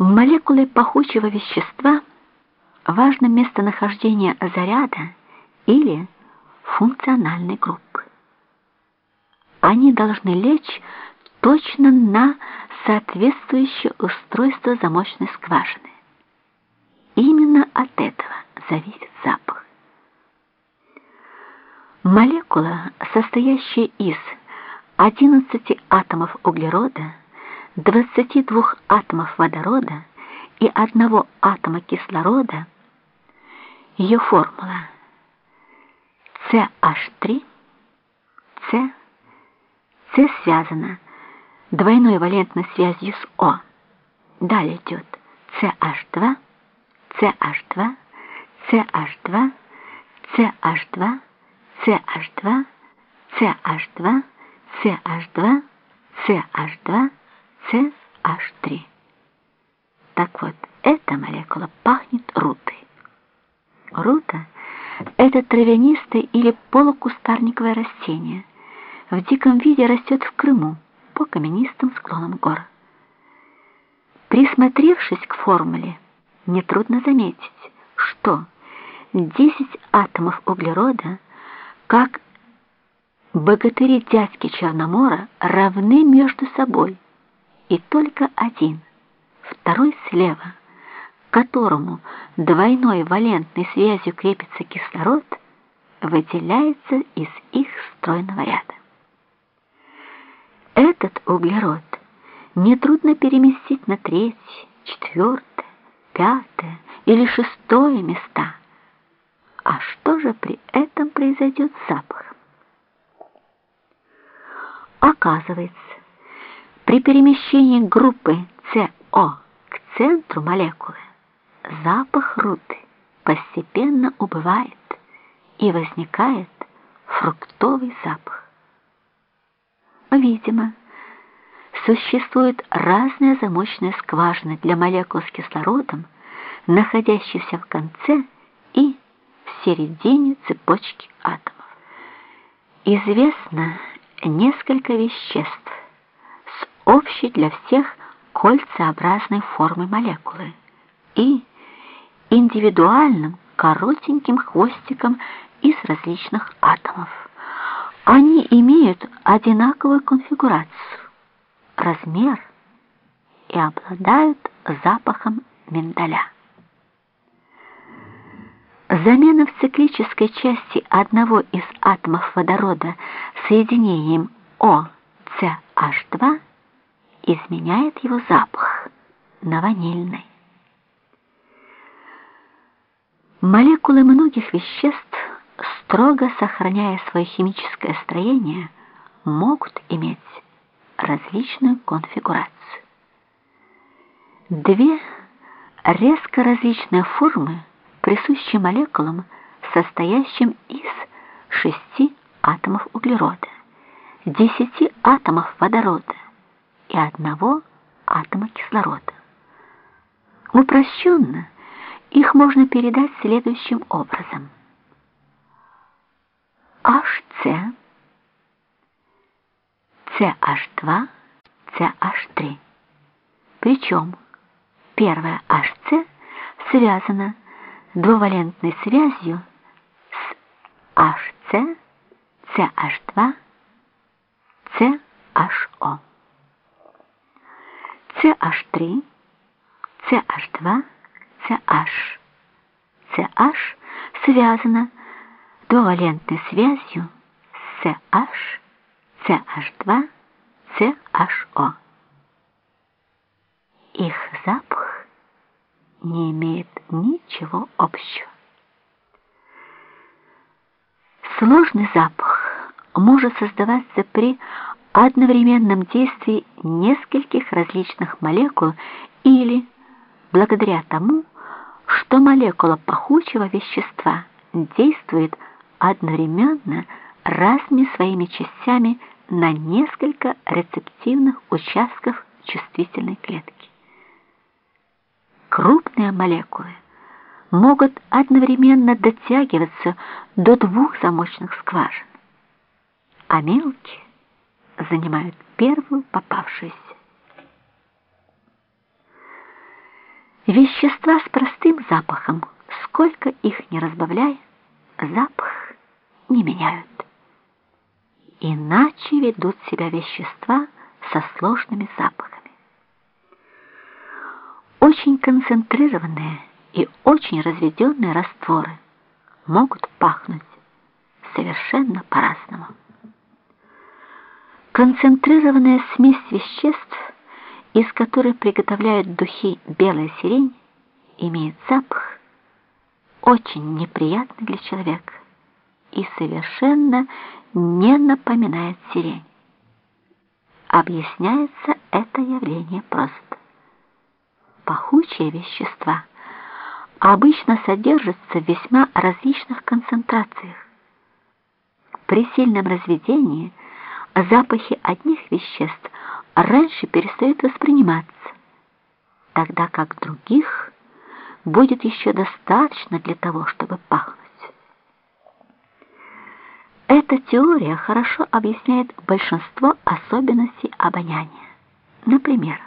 В молекуле пахучего вещества важно местонахождение заряда или функциональной группы. Они должны лечь точно на соответствующее устройство замочной скважины. Именно от этого зависит запах. Молекула, состоящая из 11 атомов углерода, 22 атомов водорода и одного атома кислорода, ее формула CH3, C, C связана двойной валентной связью с О. Далее идет CH2, CH2, CH2, CH2, CH2, CH2, CH2, CH2, CH3. Так вот, эта молекула пахнет рутой. Рута – это травянистое или полукустарниковое растение. В диком виде растет в Крыму по каменистым склонам гор. Присмотревшись к формуле, нетрудно заметить, что 10 атомов углерода, как богатыри дядьки Черномора, равны между собой, и только один, второй слева, к которому двойной валентной связью крепится кислород, выделяется из их стройного ряда. Этот углерод нетрудно переместить на третье, четвертое, пятое или шестое места. А что же при этом произойдет с запахом? Оказывается, при перемещении группы СО к центру молекулы запах руты постепенно убывает и возникает фруктовый запах. Видимо, существуют разные замочные скважины для молекул с кислородом, находящихся в конце и в середине цепочки атомов. Известно несколько веществ общей для всех кольцеобразной формой молекулы и индивидуальным коротеньким хвостиком из различных атомов. Они имеют одинаковую конфигурацию, размер и обладают запахом миндаля. Замена в циклической части одного из атомов водорода соединением OCH2 изменяет его запах на ванильный. Молекулы многих веществ строго сохраняя свое химическое строение, могут иметь различную конфигурацию. Две резко различные формы присущи молекулам, состоящим из шести атомов углерода, десяти атомов водорода и одного атома кислорода. Упрощенно их можно передать следующим образом. HC, CH2, CH3. Причем первое HC связано двувалентной связью с HC, CH2, CHO. CH3, CH2, CH. CH связано двувалентной связью с CH, CH2, CHO. Их запах не имеет ничего общего. Сложный запах может создаваться при одновременном действии нескольких различных молекул или благодаря тому, что молекула пахучего вещества действует одновременно разными своими частями на несколько рецептивных участков чувствительной клетки. Крупные молекулы могут одновременно дотягиваться до двух замочных скважин, а мелкие занимают первую попавшуюся. Вещества с простым запахом, сколько их не разбавляя, запах не меняют. Иначе ведут себя вещества со сложными запахами. Очень концентрированные и очень разведенные растворы могут пахнуть совершенно по-разному. Концентрированная смесь веществ, из которой приготовляют духи белая сирень, имеет запах очень неприятный для человека и совершенно не напоминает сирень. Объясняется это явление просто. Пахучие вещества обычно содержатся в весьма различных концентрациях. При сильном разведении запахи одних веществ раньше перестают восприниматься, тогда как других будет еще достаточно для того, чтобы пахнуть. Эта теория хорошо объясняет большинство особенностей обоняния. Например,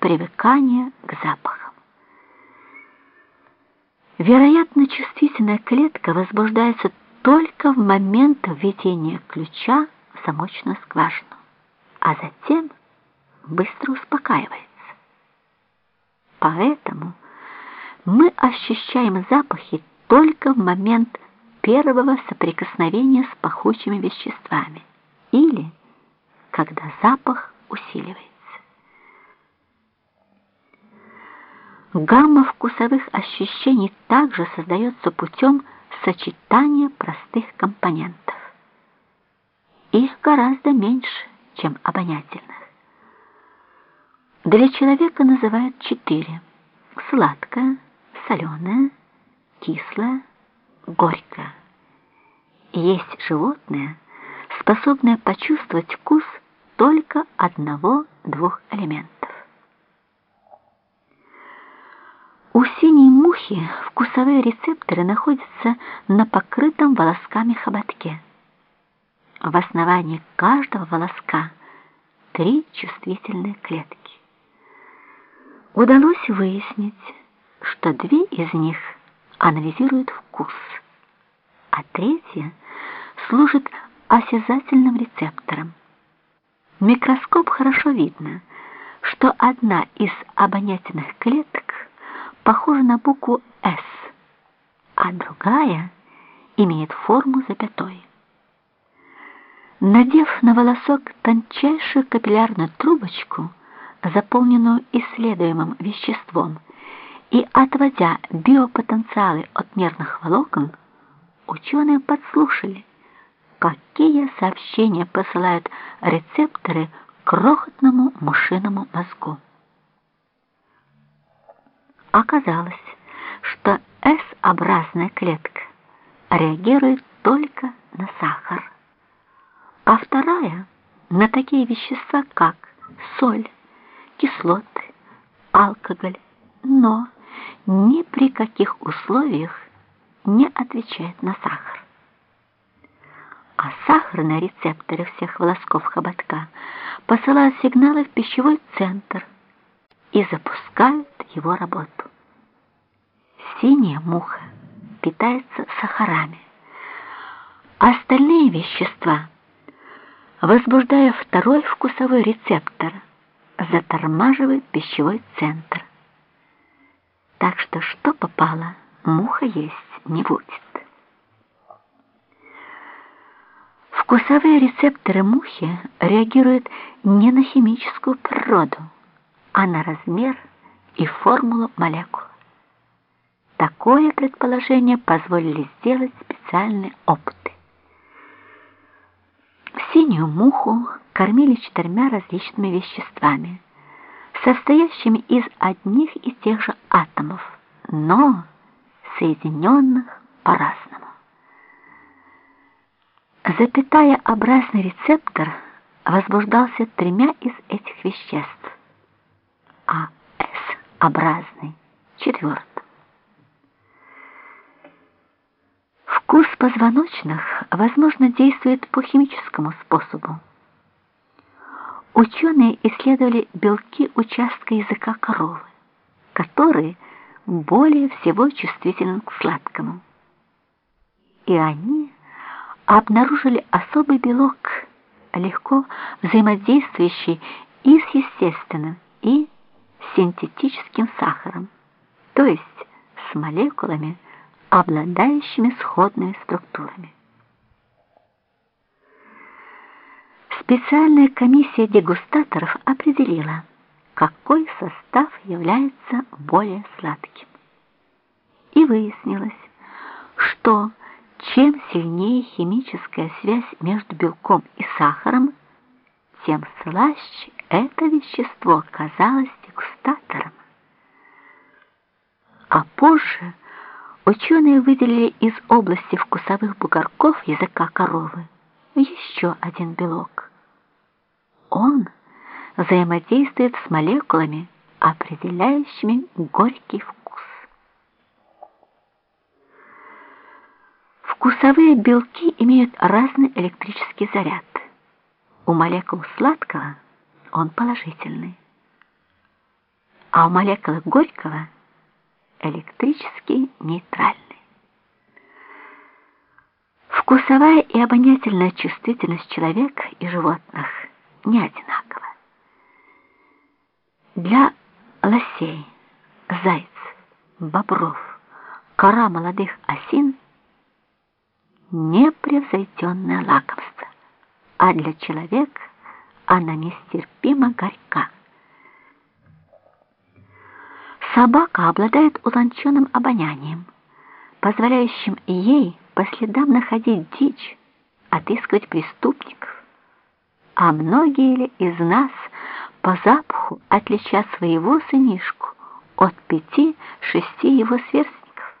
привыкание к запахам. Вероятно, чувствительная клетка возбуждается только в момент введения ключа замочную скважину, а затем быстро успокаивается. Поэтому мы ощущаем запахи только в момент первого соприкосновения с пахучими веществами или когда запах усиливается. Гамма вкусовых ощущений также создается путем сочетания простых компонентов. Их гораздо меньше, чем обонятельных. Для человека называют четыре – сладкое, соленое, кислое, горько. Есть животные, способные почувствовать вкус только одного-двух элементов. У синей мухи вкусовые рецепторы находятся на покрытом волосками хоботке. В основании каждого волоска три чувствительные клетки. Удалось выяснить, что две из них анализируют вкус, а третья служит осязательным рецептором. В микроскоп хорошо видно, что одна из обонятельных клеток похожа на букву «С», а другая имеет форму запятой. Надев на волосок тончайшую капиллярную трубочку, заполненную исследуемым веществом, и отводя биопотенциалы от нервных волокон, ученые подслушали, какие сообщения посылают рецепторы крохотному мышиному мозгу. Оказалось, что S-образная клетка реагирует только на сахар, а вторая на такие вещества, как соль, кислоты, алкоголь, но ни при каких условиях не отвечает на сахар. А сахарные рецепторы всех волосков хоботка посылают сигналы в пищевой центр и запускают его работу. Синяя муха питается сахарами, а остальные вещества, возбуждая второй вкусовой рецептор, затормаживают пищевой центр. Так что что попало, муха есть не будет. Вкусовые рецепторы мухи реагируют не на химическую природу, а на размер и формулу молекул. Такое предположение позволили сделать специальные опыты. Синюю муху кормили четырьмя различными веществами, состоящими из одних и тех же атомов, но соединенных по-разному. Запятая-образный рецептор возбуждался тремя из этих веществ, а S-образный — четвертым. Вкус позвоночных, возможно, действует по химическому способу. Ученые исследовали белки участка языка коровы, которые более всего чувствительны к сладкому. И они обнаружили особый белок, легко взаимодействующий и с естественным, и синтетическим сахаром, то есть с молекулами, обладающими сходными структурами. Специальная комиссия дегустаторов определила, какой состав является более сладким. И выяснилось, что чем сильнее химическая связь между белком и сахаром, тем слаще это вещество казалось дегустатором. А позже Ученые выделили из области вкусовых бугорков языка коровы еще один белок. Он взаимодействует с молекулами, определяющими горький вкус. Вкусовые белки имеют разный электрический заряд. У молекул сладкого он положительный, а у молекулы горького – электрически нейтральный. Вкусовая и обонятельная чувствительность человека и животных не одинакова. Для лосей, зайцев, бобров, кора молодых осин непревзойденное лакомство, а для человека она нестерпимо горька. Собака обладает утонченным обонянием, позволяющим ей по следам находить дичь, отыскивать преступников. А многие ли из нас по запаху отличат своего сынишку от пяти-шести его сверстников?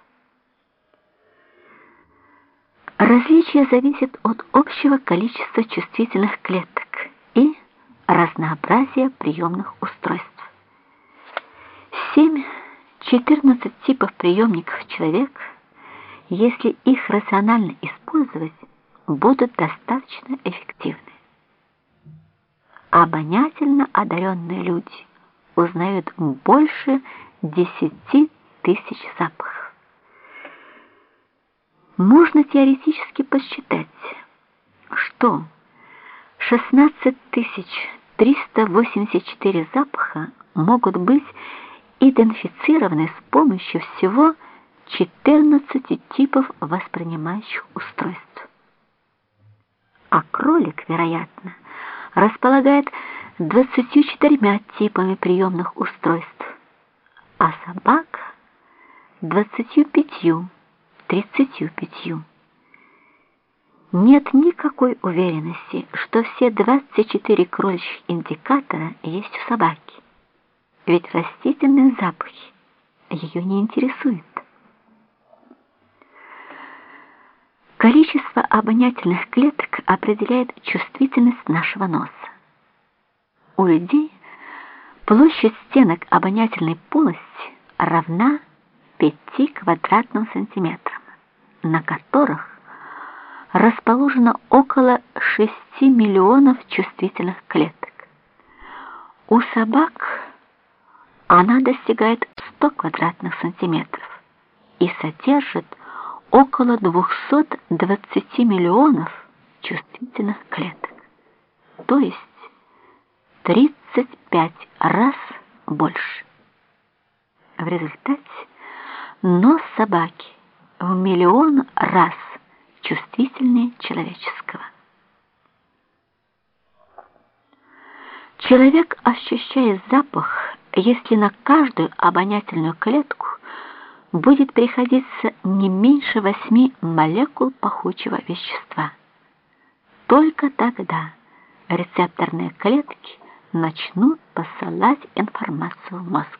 Различие зависит от общего количества чувствительных клеток и разнообразия приемных устройств. 7-14 типов приемников человек, если их рационально использовать, будут достаточно эффективны. Обонятельно одаренные люди узнают больше 10 тысяч запахов. Можно теоретически посчитать, что 16 384 запаха могут быть идентифицированы с помощью всего 14 типов воспринимающих устройств. А кролик, вероятно, располагает 24 типами приемных устройств, а собака — 25-35. Нет никакой уверенности, что все 24 кроличьих индикатора есть у собаки. Ведь растительные запахи ее не интересует. Количество обонятельных клеток определяет чувствительность нашего носа. У людей площадь стенок обонятельной полости равна 5 квадратным сантиметрам, на которых расположено около 6 миллионов чувствительных клеток. У собак она достигает 100 квадратных сантиметров и содержит около 220 миллионов чувствительных клеток, то есть 35 раз больше. В результате нос собаки в миллион раз чувствительнее человеческого. Человек ощущает запах, если на каждую обонятельную клетку будет приходиться не меньше восьми молекул пахучего вещества. Только тогда рецепторные клетки начнут посылать информацию в мозг.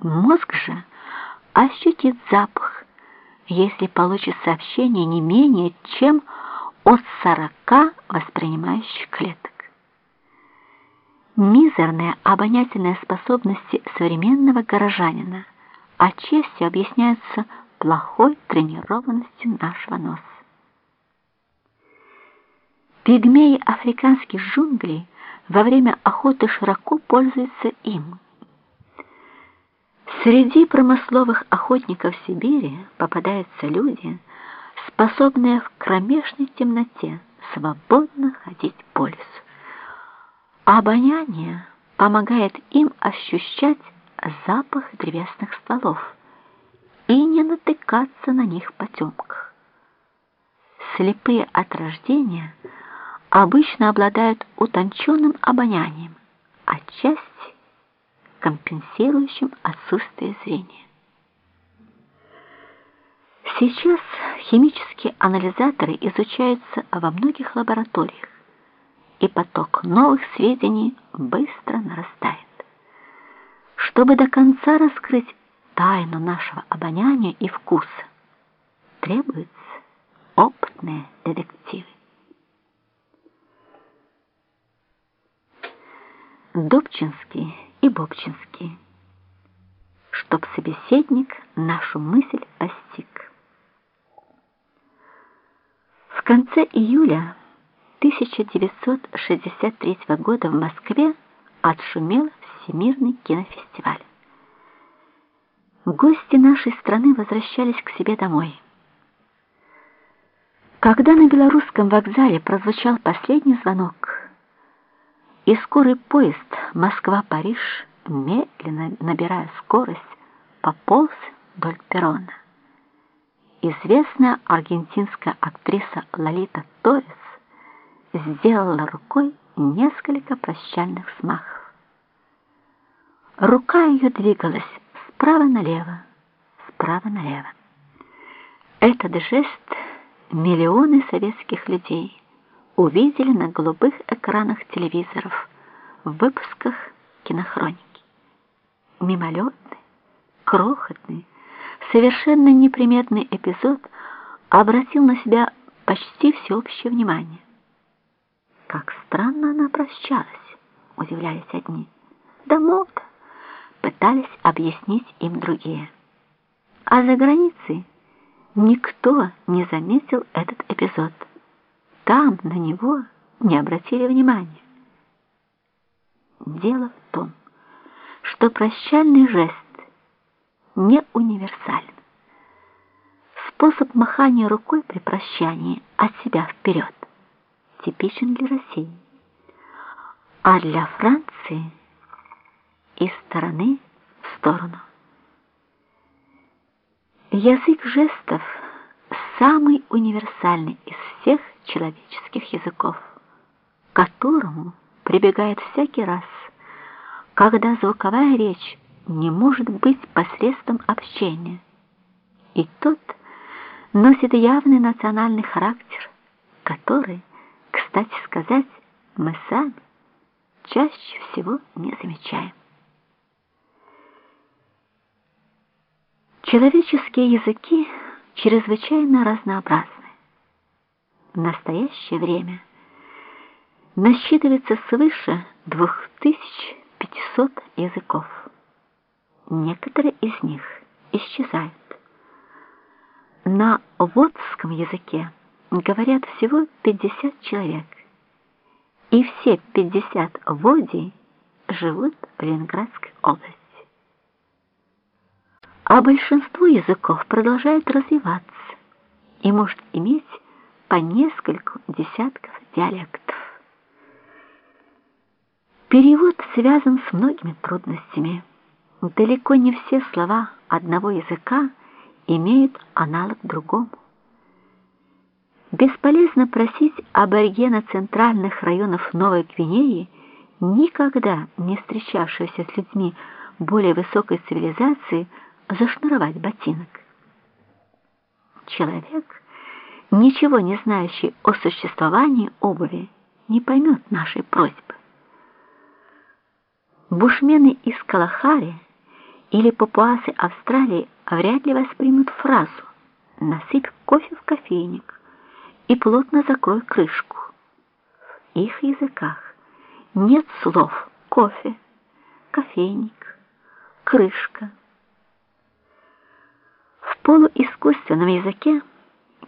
Мозг же ощутит запах, если получит сообщение не менее чем от 40 воспринимающих клеток. Мизерные обонятельные способности современного горожанина – отчасти объясняются плохой тренированностью нашего носа. Пигмеи африканских джунглей во время охоты широко пользуются им. Среди промысловых охотников Сибири попадаются люди, способные в кромешной темноте свободно ходить по лесу. Обоняние помогает им ощущать запах древесных стволов и не натыкаться на них в потемках. Слепые от рождения обычно обладают утонченным обонянием, отчасти компенсирующим отсутствие зрения. Сейчас химические анализаторы изучаются во многих лабораториях, и поток новых сведений быстро нарастает. Чтобы до конца раскрыть тайну нашего обоняния и вкуса, требуются опытные детективы. Добчинский и Бобчинский, чтоб собеседник нашу мысль постиг. В конце июля 1963 года в Москве отшумел Всемирный кинофестиваль. Гости нашей страны возвращались к себе домой. Когда на белорусском вокзале прозвучал последний звонок, и скорый поезд Москва-Париж, медленно набирая скорость, пополз вдоль перрона. Известная аргентинская актриса Лолита Торрес сделала рукой несколько прощальных смахов. Рука ее двигалась справа налево, справа налево. Этот жест миллионы советских людей увидели на голубых экранах телевизоров в выпусках кинохроники. Мимолетный, крохотный, совершенно неприметный эпизод обратил на себя почти всеобщее внимание. Как странно она прощалась, удивлялись одни. Да мода пытались объяснить им другие. А за границей никто не заметил этот эпизод. Там на него не обратили внимания. Дело в том, что прощальный жест не универсален. Способ махания рукой при прощании от себя вперед типичен для России, а для Франции – из стороны в сторону. Язык жестов самый универсальный из всех человеческих языков, к которому прибегает всякий раз, когда звуковая речь не может быть посредством общения. И тот носит явный национальный характер, который, кстати сказать, мы сами чаще всего не замечаем. Человеческие языки чрезвычайно разнообразны. В настоящее время насчитывается свыше 2500 языков. Некоторые из них исчезают. На водском языке говорят всего 50 человек, и все 50 водий живут в Ленинградской области а большинство языков продолжает развиваться и может иметь по нескольку десятков диалектов. Перевод связан с многими трудностями. Далеко не все слова одного языка имеют аналог другому. Бесполезно просить аборигена центральных районов Новой Гвинеи, никогда не встречавшегося с людьми более высокой цивилизации, зашнуровать ботинок. Человек, ничего не знающий о существовании обуви, не поймет нашей просьбы. Бушмены из Калахари или папуасы Австралии вряд ли воспримут фразу «насыпь кофе в кофейник и плотно закрой крышку». В их языках нет слов «кофе», «кофейник», «крышка», полуискусственном языке,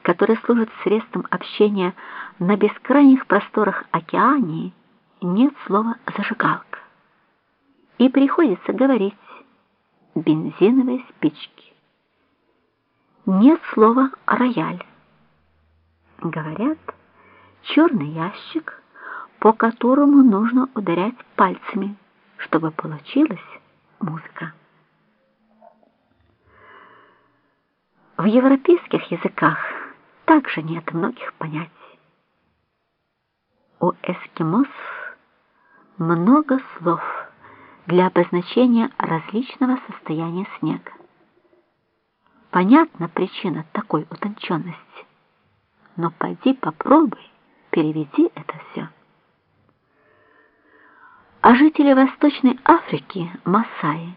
который служит средством общения на бескрайних просторах океании, нет слова «зажигалка». И приходится говорить «бензиновые спички». Нет слова «рояль». Говорят «черный ящик», по которому нужно ударять пальцами, чтобы получилась музыка. В европейских языках также нет многих понятий. У эскимосов много слов для обозначения различного состояния снега. Понятна причина такой утонченности, но пойди попробуй, переведи это все. А жители Восточной Африки, Масаи,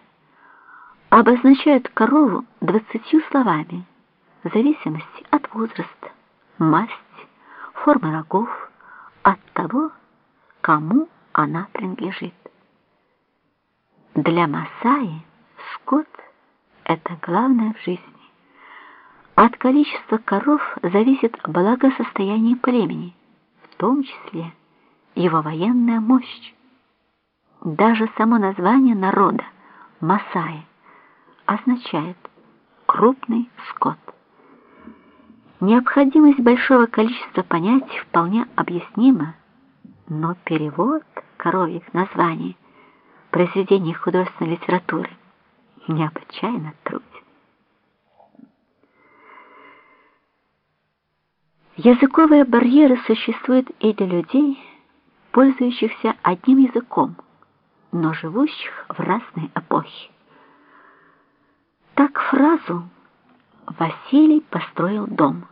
обозначают корову двадцатью словами – в зависимости от возраста, масти, формы рогов, от того, кому она принадлежит. Для Масаи скот – это главное в жизни. От количества коров зависит благосостояние племени, в том числе его военная мощь. Даже само название народа – Масаи означает крупный скот. Необходимость большого количества понятий вполне объяснима, но перевод коровьих названий в произведениях художественной литературы необычайно труден. Языковые барьеры существуют и для людей, пользующихся одним языком, но живущих в разные эпохи. Так фразу «Василий построил дом»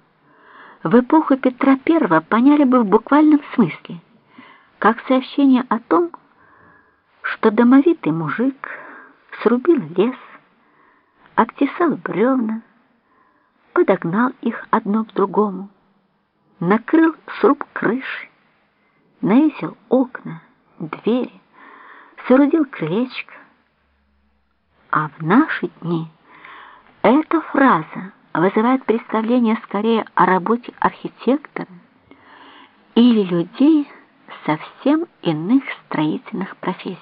в эпоху Петра I поняли бы в буквальном смысле, как сообщение о том, что домовитый мужик срубил лес, обтесал бревна, подогнал их одно к другому, накрыл сруб крыши, навесил окна, двери, соорудил крылечко. А в наши дни эта фраза вызывает представление скорее о работе архитектора или людей совсем иных строительных профессий.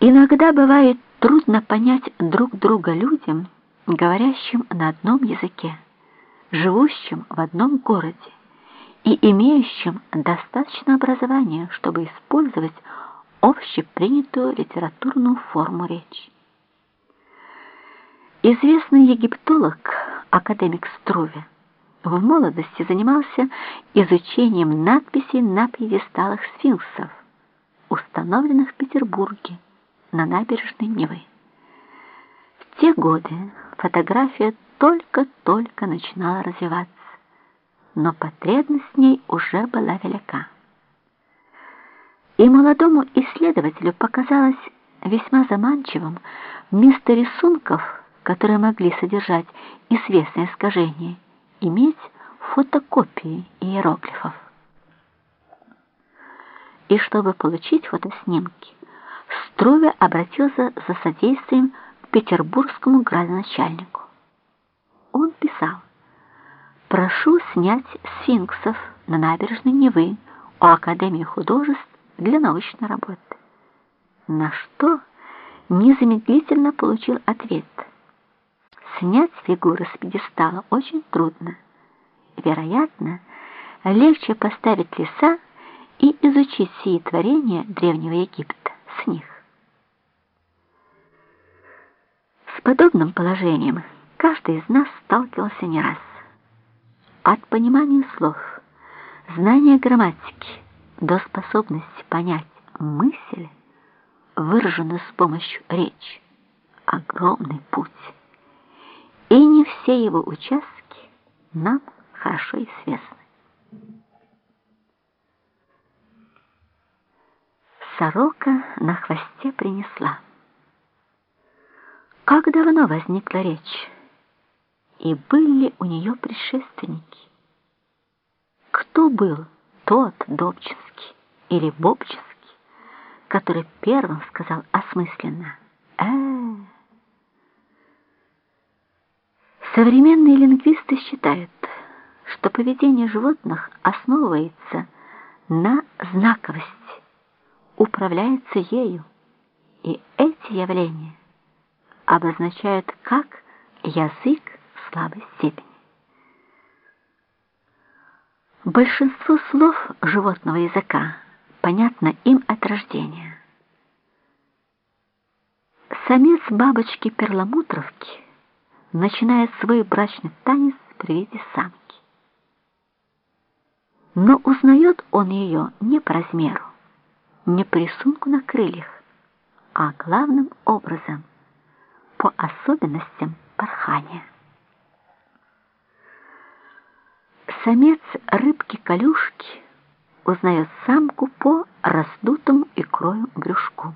Иногда бывает трудно понять друг друга людям, говорящим на одном языке, живущим в одном городе и имеющим достаточно образования, чтобы использовать общепринятую литературную форму речи. Известный египтолог, академик Струве, в молодости занимался изучением надписей на пьедесталах сфинксов, установленных в Петербурге на набережной Невы. Те годы фотография только-только начинала развиваться, но потребность в ней уже была велика. И молодому исследователю показалось весьма заманчивым вместо рисунков, которые могли содержать известные искажения, иметь фотокопии иероглифов. И чтобы получить фотоснимки, Струве обратился за содействием петербургскому градоначальнику. Он писал, «Прошу снять сфинксов на набережной Невы у Академии художеств для научной работы». На что незамедлительно получил ответ. Снять фигуры с пьедестала очень трудно. Вероятно, легче поставить леса и изучить сии творения Древнего Египта с них. С подобным положением каждый из нас сталкивался не раз. От понимания слов, знания грамматики до способности понять мысль, выраженную с помощью речи, огромный путь. И не все его участки нам хорошо известны. Сорока на хвосте принесла. Как давно возникла речь? И были у нее предшественники? Кто был тот Добчинский или Бобчинский, который первым сказал осмысленно э, -э. Современные лингвисты считают, что поведение животных основывается на знаковости, управляется ею, и эти явления обозначают как язык слабой степени. Большинство слов животного языка понятно им от рождения. Самец бабочки перламутровки начинает свой брачный танец при виде самки. Но узнает он ее не по размеру, не по рисунку на крыльях, а главным образом по особенностям порхания. Самец рыбки-колюшки узнает самку по раздутому икрою брюшку.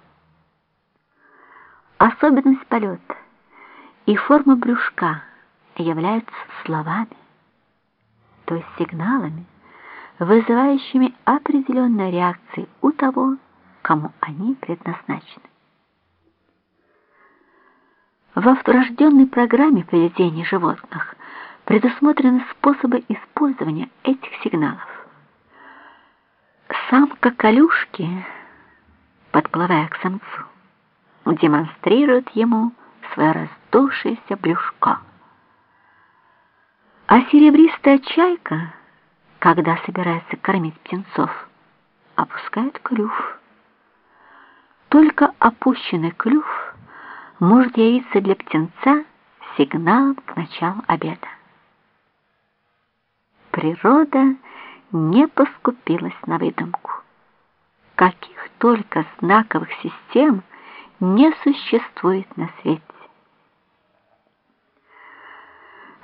Особенность полета и форма брюшка являются словами, то есть сигналами, вызывающими определенные реакции у того, кому они предназначены. Во второжденной программе поведения животных предусмотрены способы использования этих сигналов. Самка колюшки, подплывая к самцу, демонстрирует ему свое раздувшееся брюшко. А серебристая чайка когда собирается кормить птенцов, опускает клюв. Только опущенный клюв может явиться для птенца сигналом к началу обеда. Природа не поскупилась на выдумку. Каких только знаковых систем не существует на свете.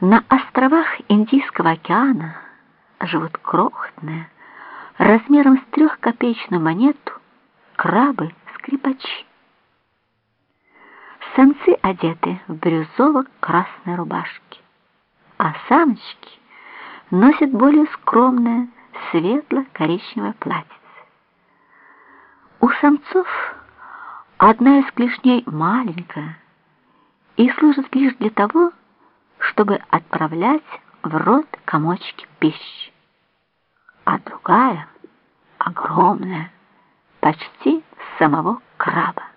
На островах Индийского океана живут крохотные, размером с трехкопеечную монету, крабы-скрипачи. Самцы одеты в бирюзово-красные рубашки, а самочки носят более скромное светло-коричневое платьице. У самцов одна из клешней маленькая и служит лишь для того, чтобы отправлять в рот комочки пищи, а другая, огромная, почти самого краба.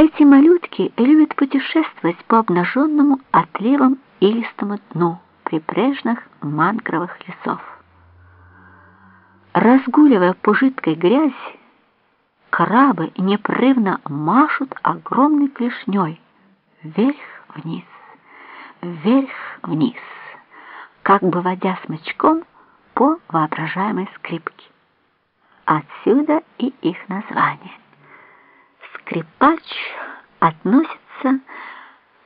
Эти малютки любят путешествовать по обнаженному отливам илистому дну прибрежных мангровых лесов. Разгуливая по жидкой грязи, крабы непрерывно машут огромной клешней вверх-вниз вверх-вниз, как бы водя смычком по воображаемой скрипке. Отсюда и их название. Скрипач относится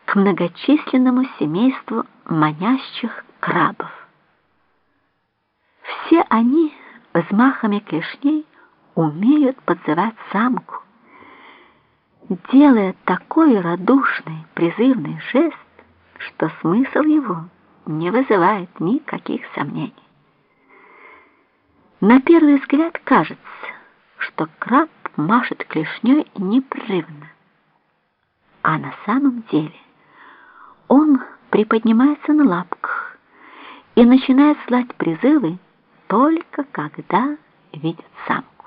к многочисленному семейству манящих крабов. Все они взмахами клешней умеют подзывать самку, делая такой радушный, призывный жест, что смысл его не вызывает никаких сомнений. На первый взгляд кажется, что краб машет клешней непрерывно, а на самом деле он приподнимается на лапках и начинает слать призывы только когда видит самку.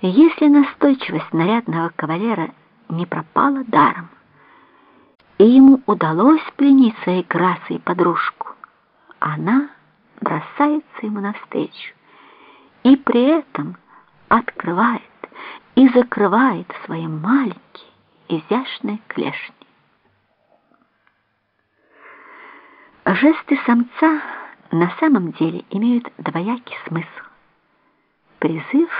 Если настойчивость нарядного кавалера не пропала даром, и ему удалось пленить своей красой подружку, она бросается ему навстречу и при этом открывает и закрывает свои маленькие изящные клешни. Жесты самца на самом деле имеют двоякий смысл. Призыв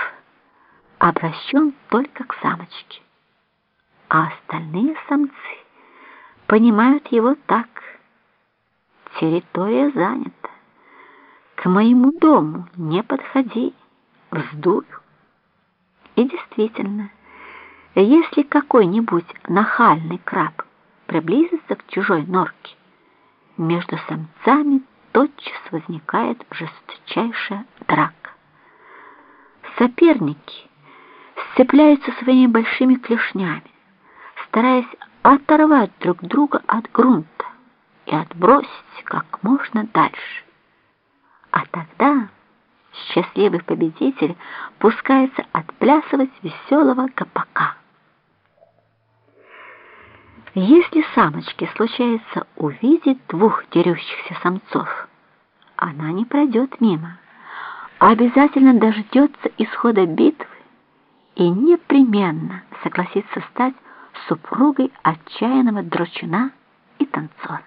обращен только к самочке, а остальные самцы понимают его так. Территория занята. К моему дому не подходи, вздую. И действительно, если какой-нибудь нахальный краб приблизится к чужой норке, между самцами тотчас возникает жесточайшая драка. Соперники сцепляются своими большими клешнями, стараясь оторвать друг друга от грунта и отбросить как можно дальше. А тогда счастливый победитель пускается отплясывать веселого капака. Если самочке случается увидеть двух дерущихся самцов, она не пройдет мимо, а обязательно дождется исхода битвы и непременно согласится стать супругой отчаянного дрочуна и танцора.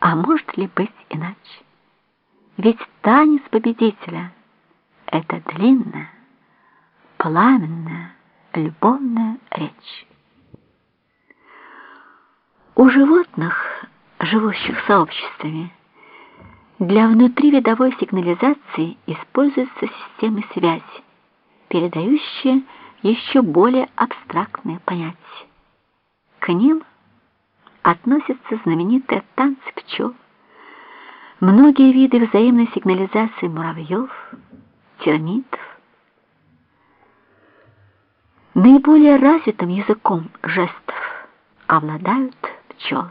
А может ли быть иначе? Ведь танец победителя — это длинная, пламенная, любовная речь. У животных, живущих сообществами, для внутривидовой сигнализации используются системы связи, передающие еще более абстрактные понятия. К ним относятся знаменитые танцы пчел, многие виды взаимной сигнализации муравьев, термитов. Наиболее развитым языком жестов обладают пчелы.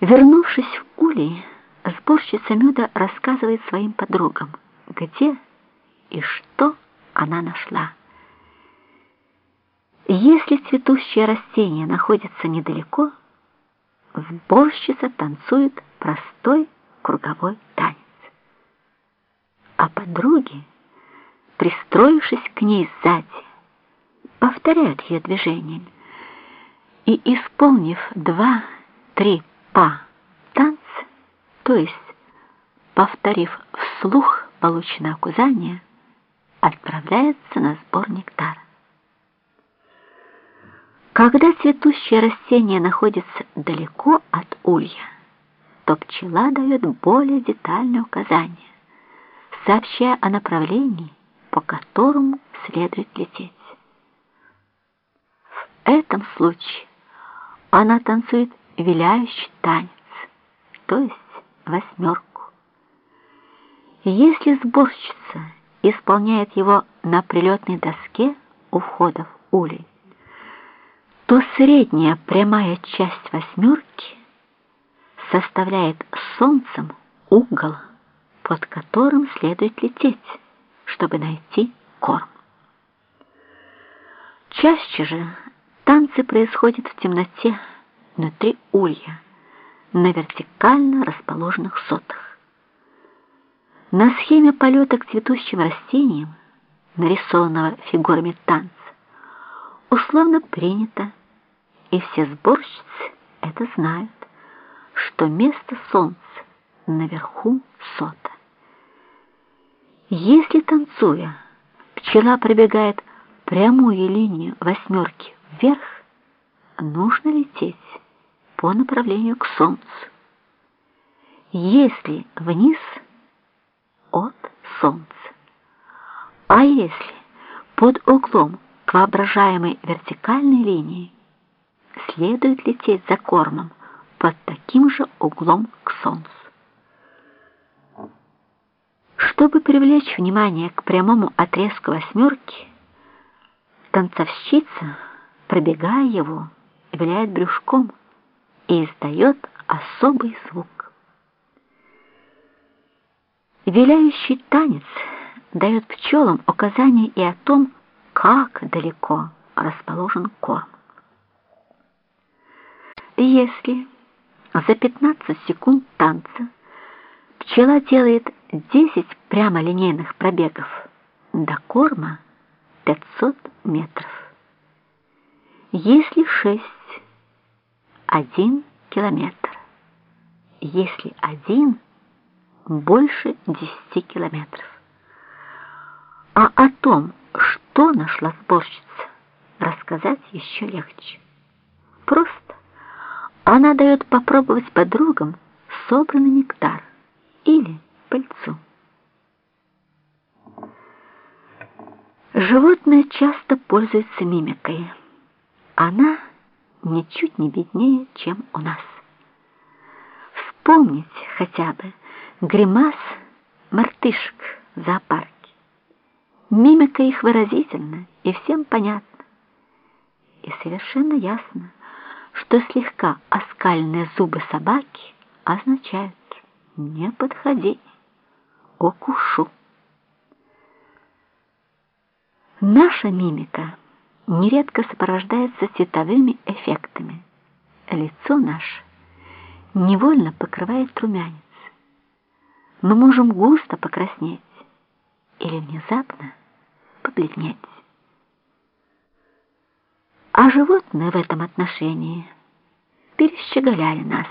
Вернувшись в улей, сборщица меда рассказывает своим подругам, где и что она нашла. Если цветущее растение находится недалеко, сборщица танцует простой круговой танец. А подруги, пристроившись к ней сзади, повторяют ее движениями, и, исполнив два-три па танц, то есть повторив вслух полученное указание, отправляется на сбор нектара. Когда цветущее растение находится далеко от улья, то пчела дает более детальные указания, сообщая о направлении, по которому следует лететь. В этом случае она танцует виляющий танец, то есть восьмерку. Если сборщица исполняет его на прилетной доске у входа в улей, то средняя прямая часть восьмерки составляет солнцем угол, под которым следует лететь, чтобы найти корм. Чаще же Танцы происходят в темноте внутри улья, на вертикально расположенных сотах. На схеме полета к цветущим растениям, нарисованного фигурами танца, условно принято, и все сборщицы это знают, что место солнца наверху сота. Если, танцуя, пчела пробегает прямую линию восьмерки вверх, нужно лететь по направлению к Солнцу. Если вниз, от Солнца. А если под углом воображаемой вертикальной линии следует лететь за кормом под таким же углом к Солнцу. Чтобы привлечь внимание к прямому отрезку восьмерки, танцовщица, пробегая его, виляет брюшком и издает особый звук. Виляющий танец дает пчелам указания и о том, как далеко расположен корм. Если за 15 секунд танца пчела делает 10 прямолинейных пробегов до корма 500 метров. Если 6 – 1 километр. Если один – больше 10 километров. А о том, что нашла сборщица, рассказать еще легче. Просто она дает попробовать подругам собранный нектар или пыльцу. Животное часто пользуется мимикой. Она ничуть не беднее, чем у нас. Вспомнить хотя бы гримас мартышек в зоопарке. Мимика их выразительна и всем понятна. И совершенно ясно, что слегка оскальные зубы собаки означают «не подходи, укушу». Наша мимика нередко сопровождается цветовыми эффектами. Лицо наше невольно покрывает румянец. Мы можем густо покраснеть или внезапно побледнеть. А животные в этом отношении перещеголяли нас.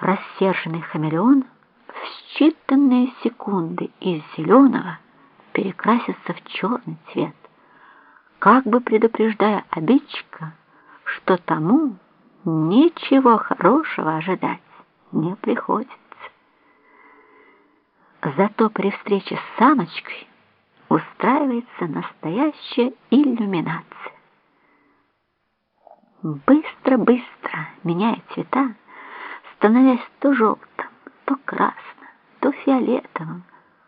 Рассерженный хамелеон в считанные секунды из зеленого перекрасится в черный цвет, как бы предупреждая обидчика, что тому ничего хорошего ожидать не приходится. Зато при встрече с самочкой устраивается настоящая иллюминация. Быстро-быстро меняя цвета, становясь то желтым, то красным, то фиолетовым,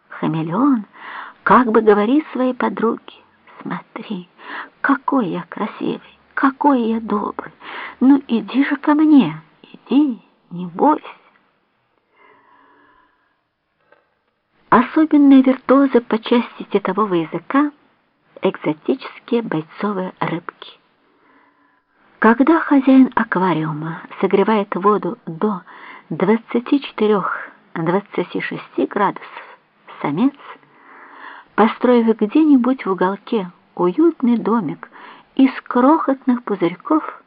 хамелеон как бы говорит своей подруге, смотри, какой я красивый, какой я добрый, ну иди же ко мне, иди, не бойся. Особенные виртуозы по части тетового языка – экзотические бойцовые рыбки. Когда хозяин аквариума согревает воду до 24-26 градусов, самец, построив где-нибудь в уголке уютный домик из крохотных пузырьков,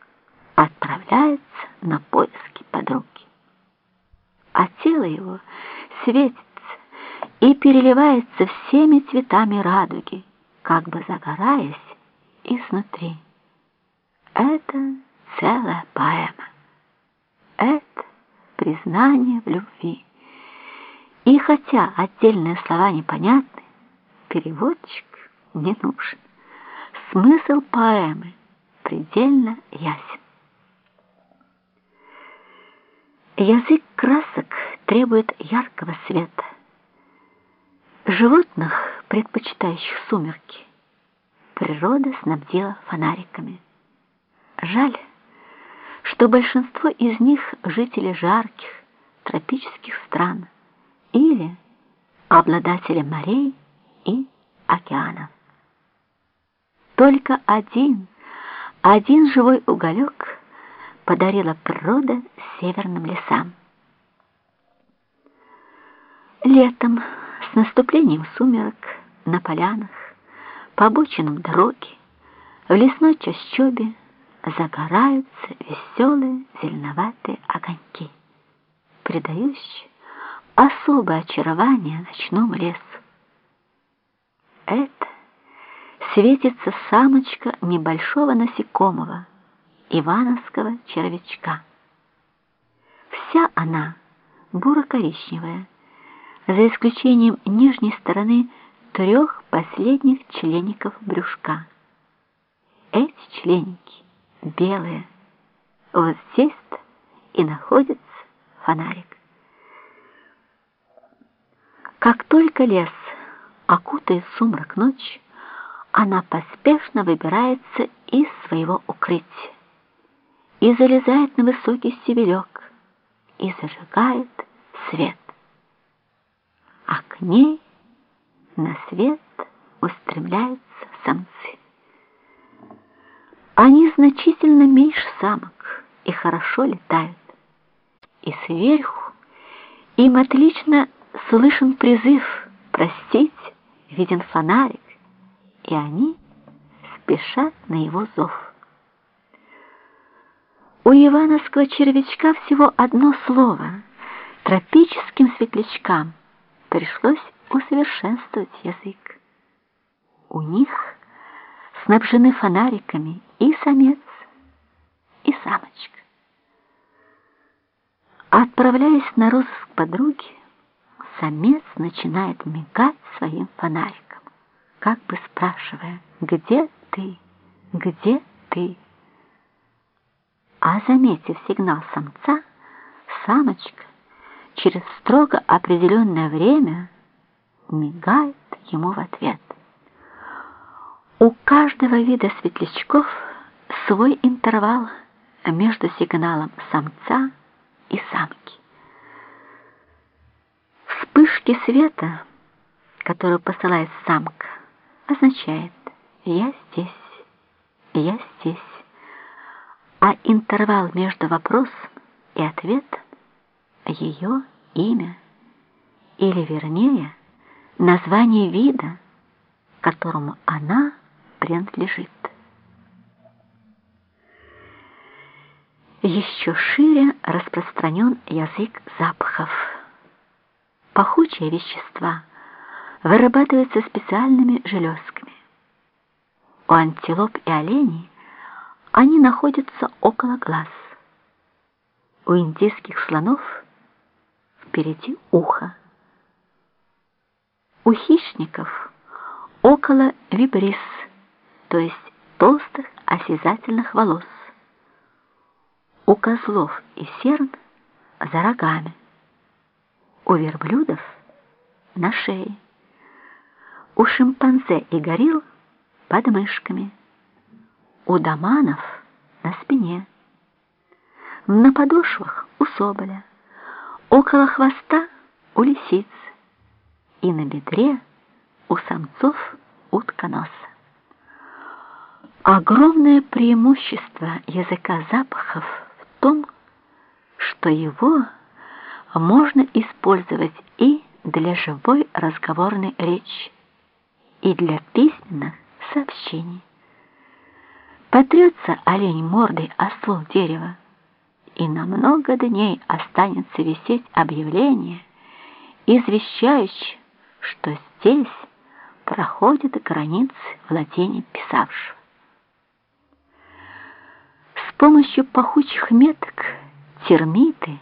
отправляется на поиски подруги. А тело его светит и переливается всеми цветами радуги, как бы загораясь изнутри. Это целая поэма. Это признание в любви. И хотя отдельные слова непонятны, переводчик не нужен. Смысл поэмы предельно ясен. Язык красок требует яркого света, Животных, предпочитающих сумерки, природа снабдила фонариками. Жаль, что большинство из них жители жарких, тропических стран или обладатели морей и океанов. Только один, один живой уголек подарила природа северным лесам. Летом наступлением сумерок на полянах, по обочинам дороги, в лесной чащобе загораются веселые зеленоватые огоньки, придающие особое очарование ночному лесу. Это светится самочка небольшого насекомого, ивановского червячка. Вся она буро-коричневая, за исключением нижней стороны трех последних члеников брюшка. Эти членики белые. Вот здесь-то и находится фонарик. Как только лес окутает сумрак ночи, она поспешно выбирается из своего укрытия и залезает на высокий стебелек и зажигает свет. А к ней на свет устремляются самцы. Они значительно меньше самок и хорошо летают. И сверху им отлично слышен призыв простить, виден фонарик, и они спешат на его зов. У ивановского червячка всего одно слово. Тропическим светлячкам пришлось усовершенствовать язык. У них снабжены фонариками и самец, и самочка. Отправляясь на розыск подруги, самец начинает мигать своим фонариком, как бы спрашивая, где ты, где ты? А заметив сигнал самца, самочка через строго определенное время мигает ему в ответ. У каждого вида светлячков свой интервал между сигналом самца и самки. Вспышки света, которую посылает самка, означает «я здесь, я здесь», а интервал между вопросом и ответом — ее имя, или вернее, название вида, которому она принадлежит. Еще шире распространен язык запахов. Пахучие вещества вырабатываются специальными железками. У антилоп и оленей они находятся около глаз. У индийских слонов впереди ухо. У хищников около вибрис, то есть толстых осязательных волос. У козлов и серн за рогами. У верблюдов на шее, у шимпанзе и горилл под мышками, у доманов на спине, на подошвах у соболя, около хвоста у лисиц и на бедре у самцов утконоса. Огромное преимущество языка запахов в том, что его можно использовать и для живой разговорной речи, и для письменных сообщений. Потрется олень мордой о ствол дерева, и на много дней останется висеть объявление, извещающее, что здесь проходят границы владения писавшего. С помощью пахучих меток термиты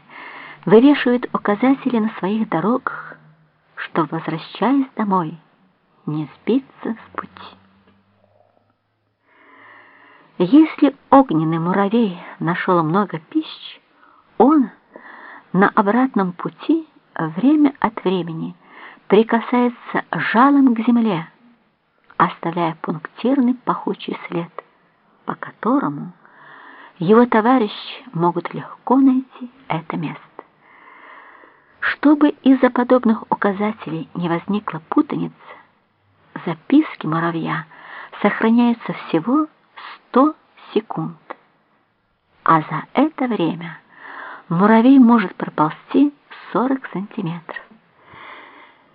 вывешивают указатели на своих дорогах, что, возвращаясь домой, не сбиться с пути. Если огненный муравей нашел много пищи, он на обратном пути время от времени прикасается жалом к земле, оставляя пунктирный пахучий след, по которому его товарищи могут легко найти это место. Чтобы из-за подобных указателей не возникла путаница, записки муравья сохраняются всего 100 секунд. А за это время муравей может проползти 40 сантиметров.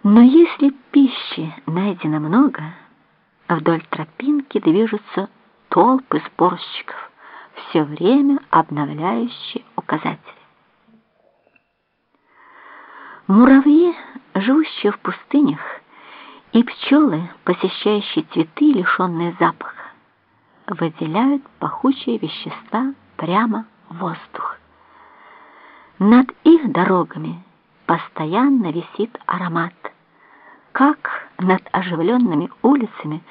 Но если пищи найдено много, вдоль тропинки движутся толпы спорщиков, все время обновляющие указатели. Муравьи, живущие в пустынях, и пчелы, посещающие цветы, лишенные запаха, выделяют пахучие вещества прямо в воздух. Над их дорогами постоянно висит аромат, как над оживленными улицами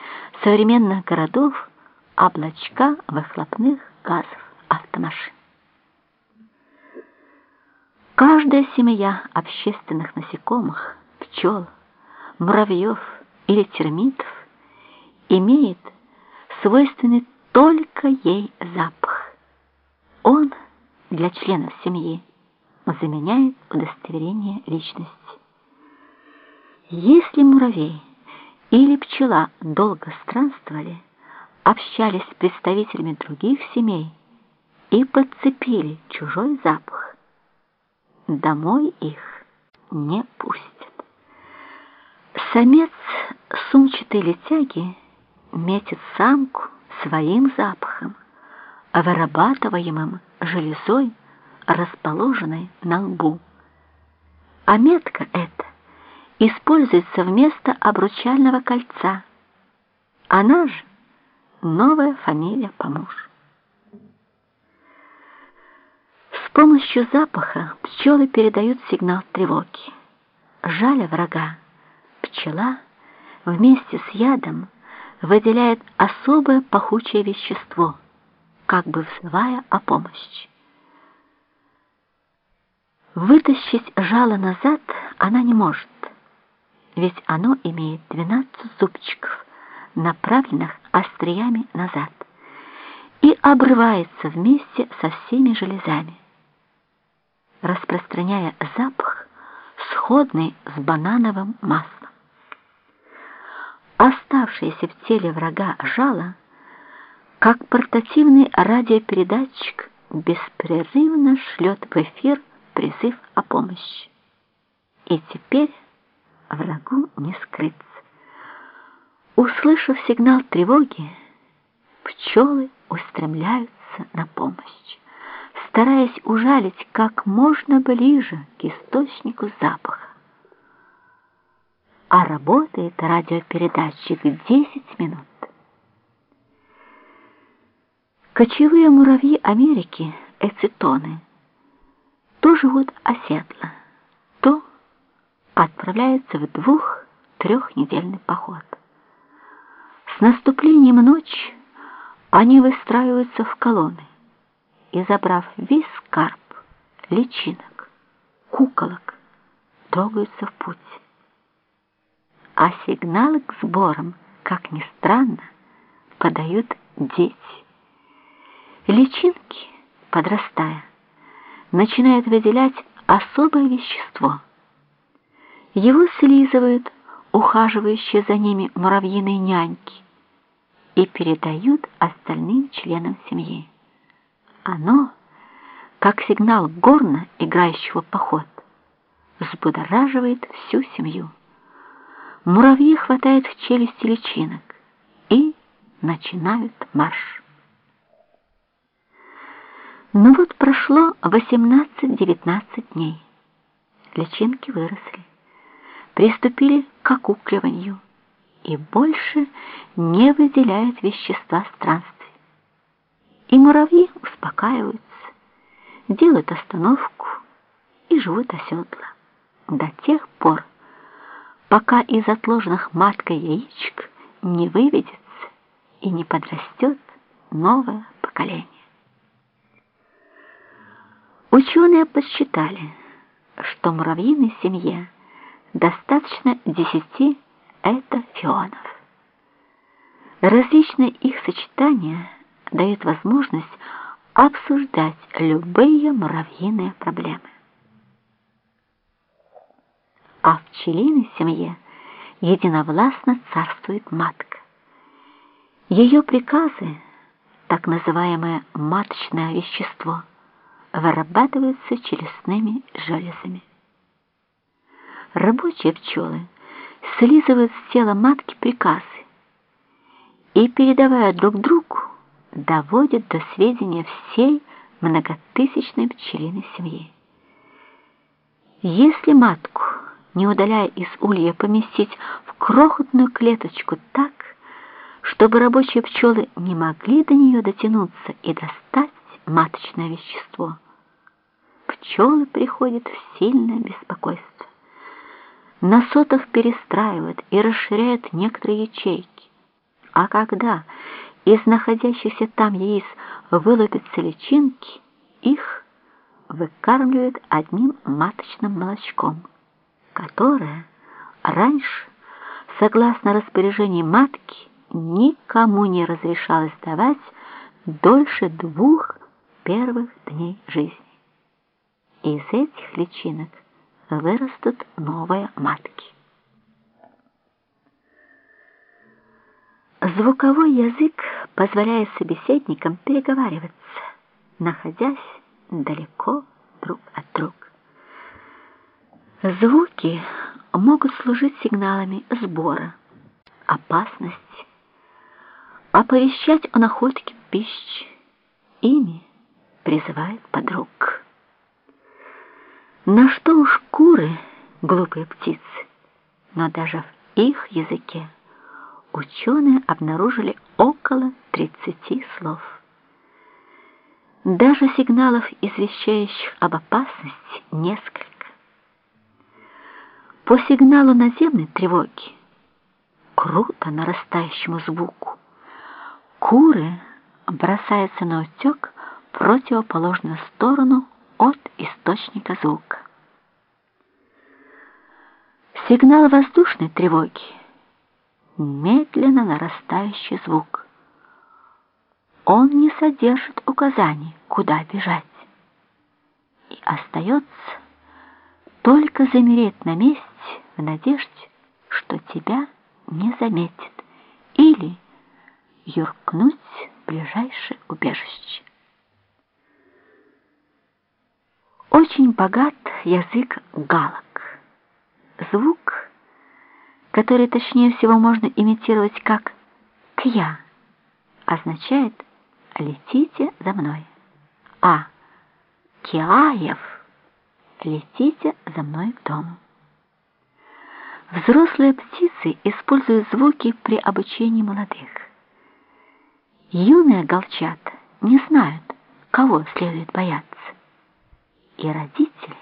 современных городов облачка выхлопных газов автомашин. Каждая семья общественных насекомых, пчел, муравьев или термитов имеет свойственный только ей запах. Он для членов семьи заменяет удостоверение личности. Если муравей или пчела долго странствовали, общались с представителями других семей и подцепили чужой запах, домой их не пустят. Самец сумчатой летяги метит самку своим запахом, вырабатываемым железой, расположенной на лбу. А метка эта используется вместо обручального кольца. Она же новая фамилия по мужу. С помощью запаха пчелы передают сигнал тревоги. Жаля врага, пчела вместе с ядом выделяет особое пахучее вещество, как бы взывая о помощи. Вытащить жало назад она не может, ведь оно имеет 12 зубчиков, направленных остриями назад, и обрывается вместе со всеми железами, распространяя запах, сходный с банановым маслом. Оставшееся в теле врага жало, как портативный радиопередатчик, беспрерывно шлет в эфир призыв о помощи. И теперь врагу не скрыться. Услышав сигнал тревоги, пчелы устремляются на помощь, стараясь ужалить как можно ближе к источнику запаха. А работает радиопередатчик 10 минут. Кочевые муравьи Америки, эцитоны, то живут оседло, то отправляются в двух-трехнедельный поход. С наступлением ночи они выстраиваются в колонны и, забрав весь скарб, личинок, куколок, трогаются в путь. А сигналы к сборам, как ни странно, подают дети. Личинки, подрастая, начинают выделять особое вещество. Его слизывают ухаживающие за ними муравьиные няньки и передают остальным членам семьи. Оно, как сигнал горна, играющего поход, взбудораживает всю семью. Муравьи хватают в челюсти личинок и начинают марш. Ну вот прошло 18-19 дней. Личинки выросли, приступили к окукливанию и больше не выделяют вещества странствий. И муравьи успокаиваются, делают остановку и живут оседло до тех пор, пока из отложенных маткой яичек не выведется и не подрастет новое поколение. Ученые посчитали, что муравьиной семье достаточно десяти этофионов. Различные их сочетания дают возможность обсуждать любые муравьиные проблемы. А в пчелиной семье единовластно царствует матка. Ее приказы, так называемое маточное вещество, вырабатываются челюстными железами. Рабочие пчелы слизывают с тела матки приказы и, передавая друг другу, доводят до сведения всей многотысячной пчелиной семьи. Если матку, не удаляя из улья, поместить в крохотную клеточку так, чтобы рабочие пчелы не могли до нее дотянуться и достать маточное вещество, пчелы приходят в сильное беспокойство. на сотах перестраивают и расширяют некоторые ячейки. А когда из находящихся там яиц вылупятся личинки, их выкармливают одним маточным молочком, которое раньше, согласно распоряжению матки, никому не разрешалось давать дольше двух первых дней жизни. Из этих личинок вырастут новые матки. Звуковой язык позволяет собеседникам переговариваться, находясь далеко друг от друга. Звуки могут служить сигналами сбора, опасности, оповещать о находке пищи. Ими призывают подруг. На что уж куры, глупые птицы, но даже в их языке ученые обнаружили около 30 слов. Даже сигналов, извещающих об опасности, несколько. По сигналу наземной тревоги, круто нарастающему звуку, куры бросаются на утек в противоположную сторону от источника звука. Сигнал воздушной тревоги медленно нарастающий звук. Он не содержит указаний, куда бежать. И остается только замереть на месте в надежде, что тебя не заметит, или юркнуть в ближайшее убежище. Очень богат язык галок. Звук который точнее всего можно имитировать как «кья», означает «летите за мной», а «киаев» — «летите за мной в дом». Взрослые птицы используют звуки при обучении молодых. Юные голчата не знают, кого следует бояться. И родители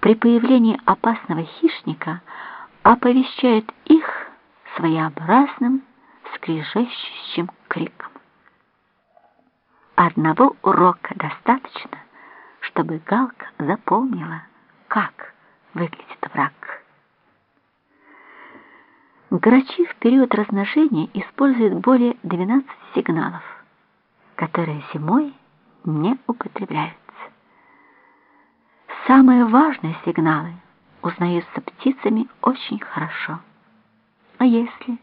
при появлении опасного хищника – оповещает их своеобразным скрежещущим криком. Одного урока достаточно, чтобы Галка запомнила, как выглядит враг. Грачи в период размножения используют более 12 сигналов, которые зимой не употребляются. Самые важные сигналы – узнаются птицами очень хорошо. А если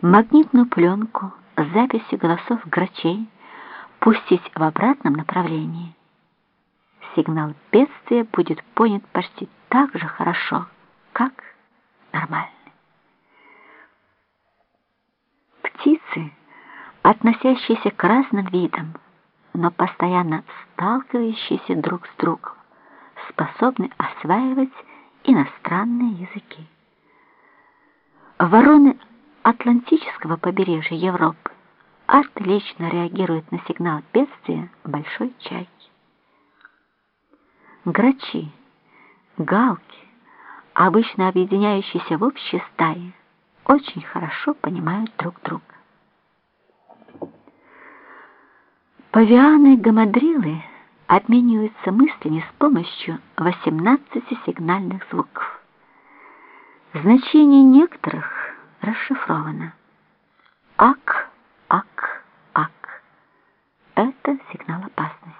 магнитную пленку с записью голосов грачей пустить в обратном направлении, сигнал бедствия будет понят почти так же хорошо, как нормальный. Птицы, относящиеся к разным видам, но постоянно сталкивающиеся друг с другом, способны осваивать иностранные языки. Вороны Атлантического побережья Европы отлично реагируют на сигнал бедствия большой чайки. Грачи, галки, обычно объединяющиеся в общие стаи, очень хорошо понимают друг друга. Павианы гамадрилы – обмениваются мыслями с помощью 18 сигнальных звуков. Значение некоторых расшифровано. Ак, ак, ак. Это сигнал опасности.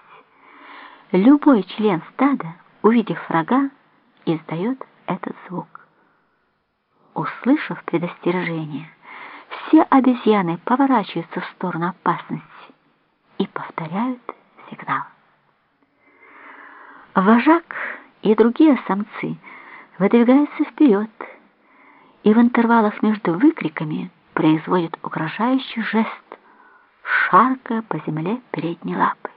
Любой член стада, увидев врага, издает этот звук. Услышав предостережение, все обезьяны поворачиваются в сторону опасности и повторяют сигнал. Вожак и другие самцы выдвигаются вперед и в интервалах между выкриками производят угрожающий жест, шаркая по земле передней лапой.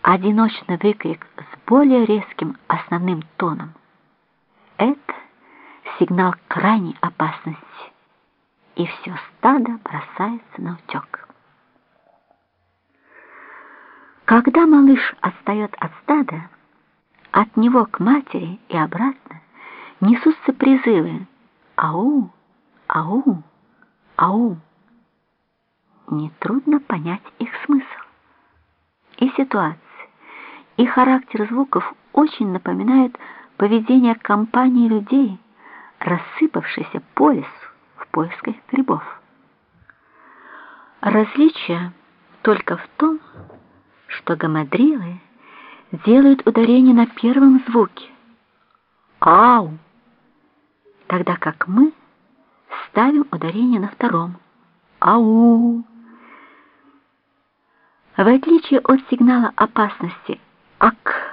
Одиночный выкрик с более резким основным тоном — это сигнал крайней опасности, и все стадо бросается на утек. Когда малыш отстает от стада, от него к матери и обратно несутся призывы «Ау! Ау! Ау!». Нетрудно понять их смысл. И ситуация, и характер звуков очень напоминают поведение компании людей, рассыпавшейся по лесу в поисках грибов. Различие только в том, что гамадрилы делают ударение на первом звуке «ау», тогда как мы ставим ударение на втором «ау». В отличие от сигнала опасности «ак»,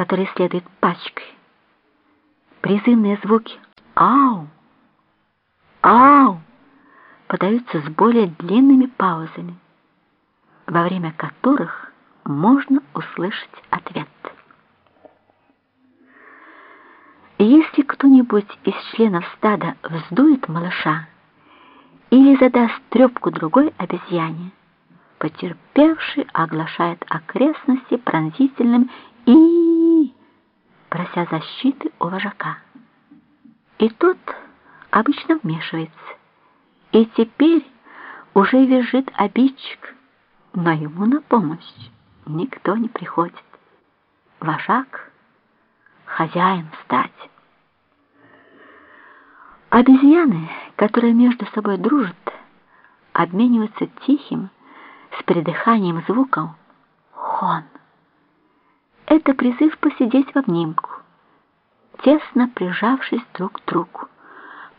который следует пачкой, призывные звуки. «ау», «ау» подаются с более длинными паузами во время которых можно услышать ответ. Если кто-нибудь из членов стада вздует малыша или задаст трепку другой обезьяне, потерпевший оглашает окрестности пронзительным и прося защиты у вожака. И тот обычно вмешивается. И теперь уже визжит обидчик, но ему на помощь никто не приходит. Вожак — хозяин стать. Обезьяны, которые между собой дружат, обмениваются тихим, с придыханием звуком «хон». Это призыв посидеть в обнимку, тесно прижавшись друг к другу,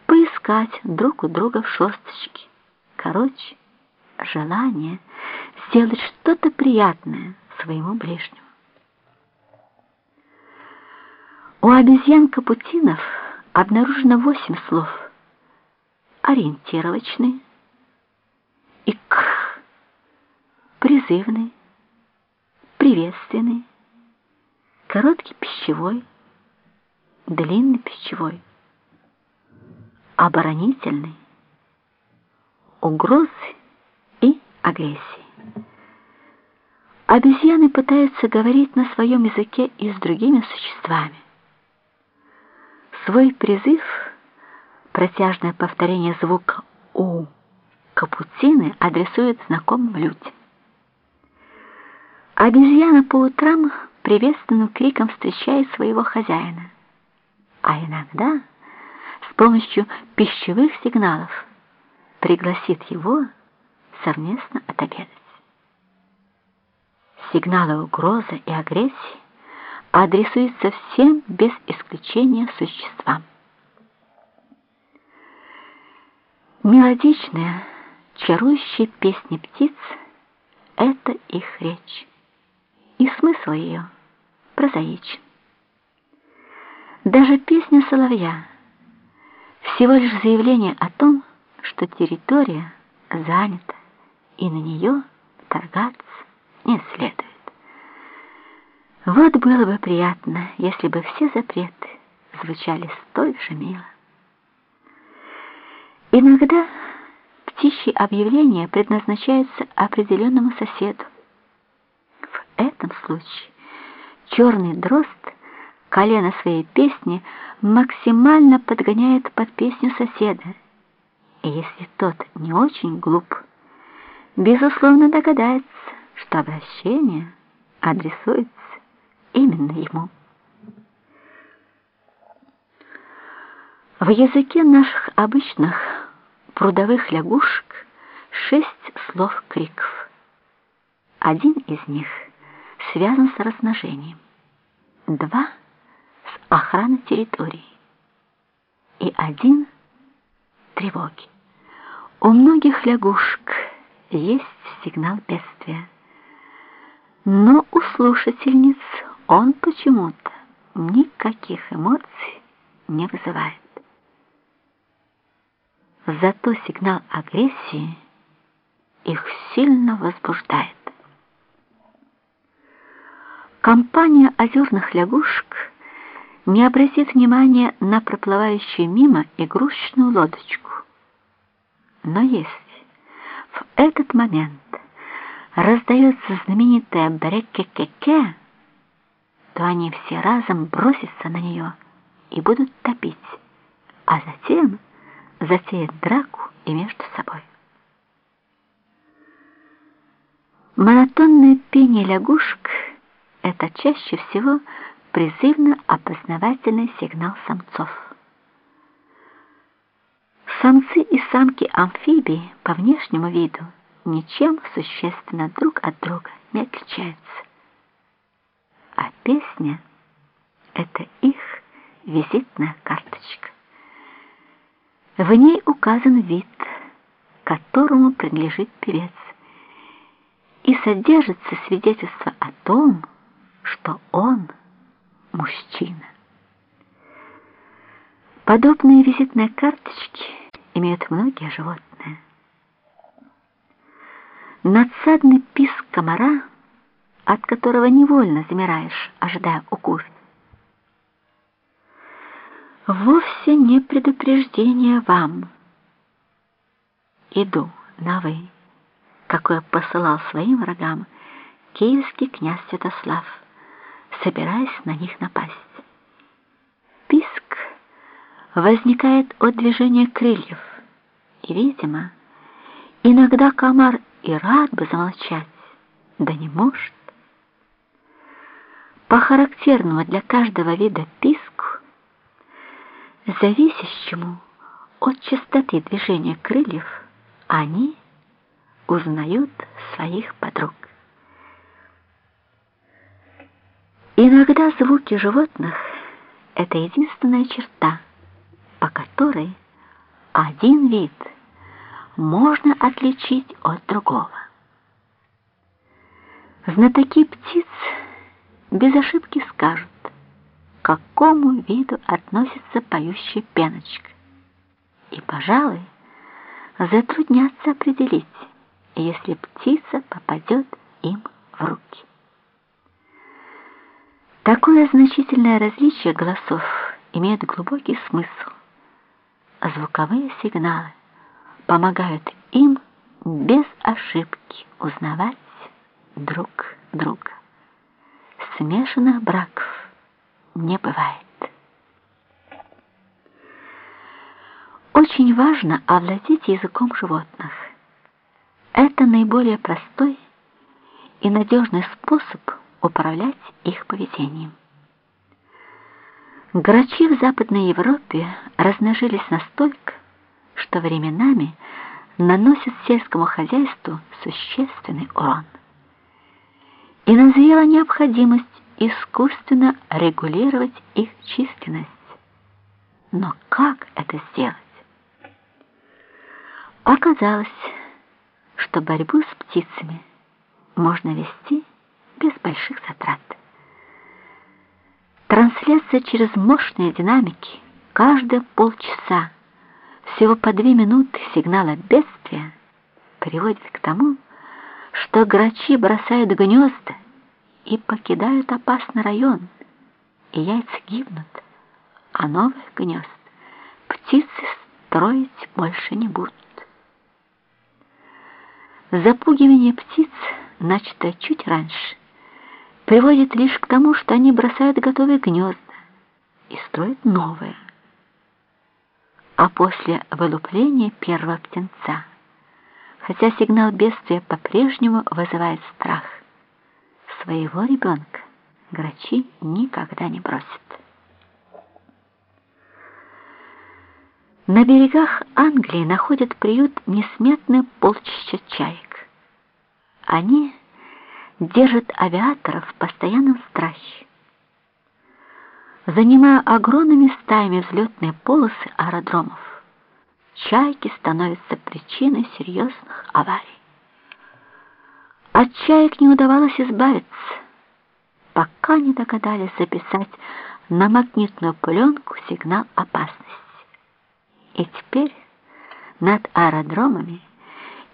поискать друг у друга в шерсточке. Короче, желание сделать что-то приятное своему ближнему. У обезьян-капутинов обнаружено восемь слов. Ориентировочный, ик, призывный, приветственный, короткий пищевой, длинный пищевой, оборонительный, угрозы агрессии. Обезьяны пытаются говорить на своем языке и с другими существами. Свой призыв, протяжное повторение звука «у», капуцины адресуют знакомым людям. Обезьяна по утрам приветственным криком встречает своего хозяина, а иногда с помощью пищевых сигналов пригласит его совместно отобедать. Сигналы угрозы и агрессии адресуются всем без исключения существам. Мелодичные, чарующие песни птиц — это их речь, и смысл ее прозаичен. Даже песня соловья — всего лишь заявление о том, что территория занята, и на нее торгаться не следует. Вот было бы приятно, если бы все запреты звучали столь же мило. Иногда птичьи объявления предназначаются определенному соседу. Этом случае черный дрозд колено своей песни максимально подгоняет под песню соседа. И если тот не очень глуп, безусловно догадается, что обращение адресуется именно ему. В языке наших обычных прудовых лягушек шесть слов-криков. Один из них связан с размножением, два — с охраной территории и один — тревоги. У многих лягушек есть сигнал бедствия. Но у слушательниц он почему-то никаких эмоций не вызывает. Зато сигнал агрессии их сильно возбуждает. Компания озерных лягушек не обратит внимания на проплывающую мимо игрушечную лодочку. Но есть в этот момент раздается знаменитая брекке-ке-ке, то они все разом бросятся на нее и будут топить, а затем затеют драку и между собой. Монотонное пение лягушек — это чаще всего призывно-опознавательный сигнал самцов. Самцы и самки амфибии по внешнему виду ничем существенно друг от друга не отличаются. А песня — это их визитная карточка. В ней указан вид, которому принадлежит певец, и содержится свидетельство о том, что он мужчина. Подобные визитные карточки имеют многие животные. Надсадный писк комара, от которого невольно замираешь, ожидая укус, вовсе не предупреждение вам. Иду на «вы» какое посылал своим врагам киевский князь Святослав, собираясь на них напасть. Писк возникает от движения крыльев, и, видимо, иногда комар и рад бы замолчать, да не может. По характерному для каждого вида писку, зависящему от частоты движения крыльев, они узнают своих подруг. Иногда звуки животных — это единственная черта, по которой один вид можно отличить от другого. Знатоки птиц без ошибки скажут, к какому виду относится поющая пеночка, и, пожалуй, затруднятся определить, если птица попадет им в руки. Такое значительное различие голосов имеет глубокий смысл, а звуковые сигналы помогают им без ошибки узнавать друг друга. Смешанных браков не бывает. Очень важно овладеть языком животных. Это наиболее простой и надежный способ управлять их поведением. Грачи в Западной Европе размножились настолько, что временами наносят сельскому хозяйству существенный урон. И назрела необходимость искусственно регулировать их численность. Но как это сделать? Оказалось, что борьбу с птицами можно вести без больших затрат. Трансляция через мощные динамики каждые полчаса, всего по две минуты сигнала бедствия приводит к тому, что грачи бросают гнезда и покидают опасный район, и яйца гибнут, а новых гнезд птицы строить больше не будут. Запугивание птиц, начатое чуть раньше, приводит лишь к тому, что они бросают готовые гнезда и строят новые. А после вылупления первого птенца, хотя сигнал бедствия по-прежнему вызывает страх, своего ребенка грачи никогда не бросят. На берегах Англии находят приют несметные полчища чаек. Они держат авиаторов в постоянном страхе. Занимая огромными стаями взлетные полосы аэродромов, чайки становятся причиной серьезных аварий. От чаек не удавалось избавиться, пока не догадались записать на магнитную пленку сигнал опасности. И теперь над аэродромами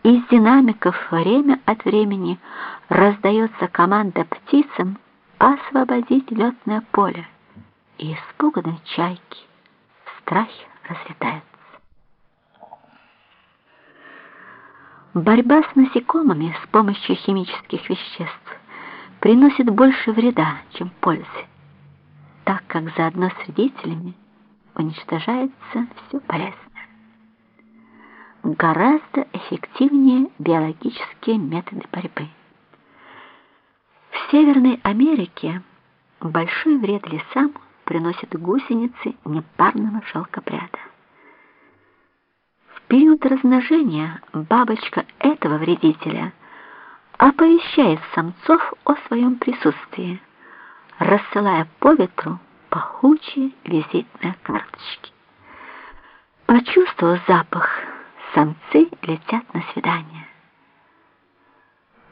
из динамиков время от времени раздается команда птицам освободить летное поле, и испуганные чайки в страхе разлетаются. Борьба с насекомыми с помощью химических веществ приносит больше вреда, чем пользы, так как заодно с вредителями уничтожается все полезное. Гораздо эффективнее биологические методы борьбы. В Северной Америке большой вред лесам приносят гусеницы непарного шелкопряда. В период размножения бабочка этого вредителя оповещает самцов о своем присутствии, рассылая по ветру пахучие визитные карточки. Почувствовав запах, самцы летят на свидание.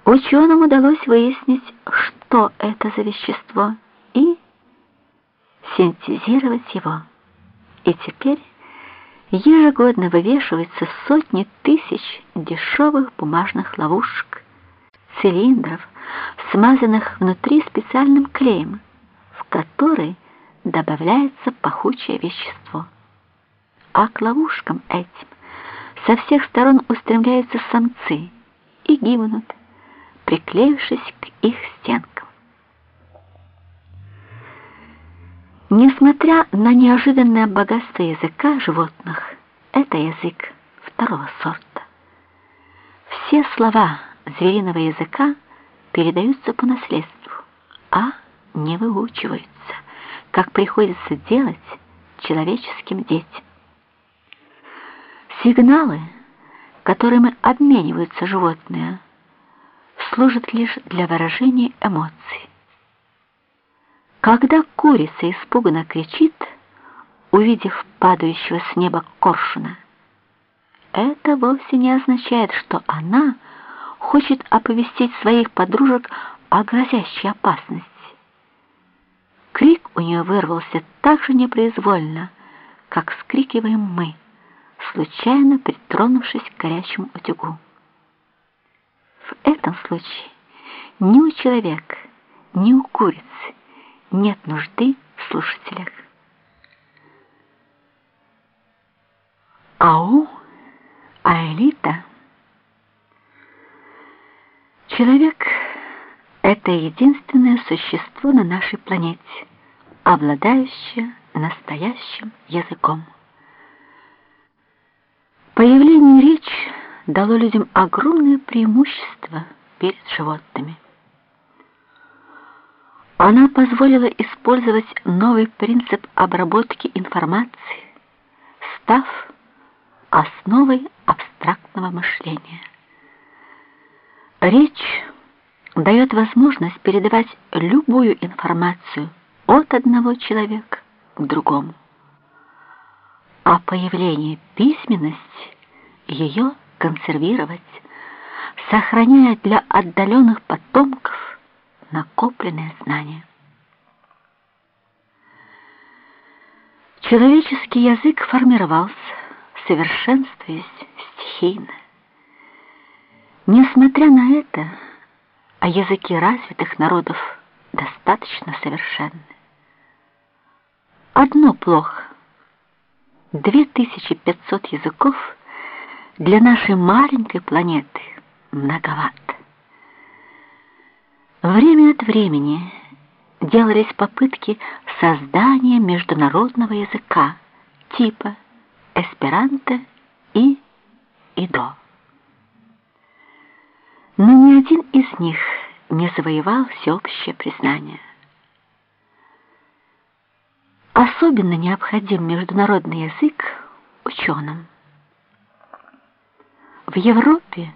Ученым удалось выяснить, что это за вещество, и синтезировать его. И теперь ежегодно вывешиваются сотни тысяч дешевых бумажных ловушек, цилиндров, смазанных внутри специальным клеем, в который добавляется пахучее вещество. А к ловушкам этим со всех сторон устремляются самцы и гибнут, приклеившись к их стенкам. Несмотря на неожиданное богатство языка животных, это язык второго сорта. Все слова звериного языка передаются по наследству, а не выучиваются, как приходится делать человеческим детям. Сигналы, которыми обмениваются животные, служат лишь для выражения эмоций. Когда курица испуганно кричит, увидев падающего с неба коршуна, это вовсе не означает, что она хочет оповестить своих подружек о грозящей опасности. Крик у нее вырвался так же непроизвольно, как скрикиваем мы, случайно притронувшись к горячему утюгу. В этом случае ни у человека, ни у курицы нет нужды в слушателях. Ау, Аэлита. Человек — это единственное существо на нашей планете, обладающее настоящим языком. Появление речи дало людям огромное преимущество перед животными. Она позволила использовать новый принцип обработки информации, став основой абстрактного мышления. Речь дает возможность передавать любую информацию от одного человека к другому. А появление письменности ее консервировать, сохраняя для отдаленных потомков накопленные знания. Человеческий язык формировался, совершенствуясь стихийно. Несмотря на это, а языки развитых народов достаточно совершенны. Одно плохо. 2500 языков для нашей маленькой планеты многовато. Время от времени делались попытки создания международного языка типа эсперанто и идо. Но ни один из них не завоевал всеобщее признание. Особенно необходим международный язык ученым. В Европе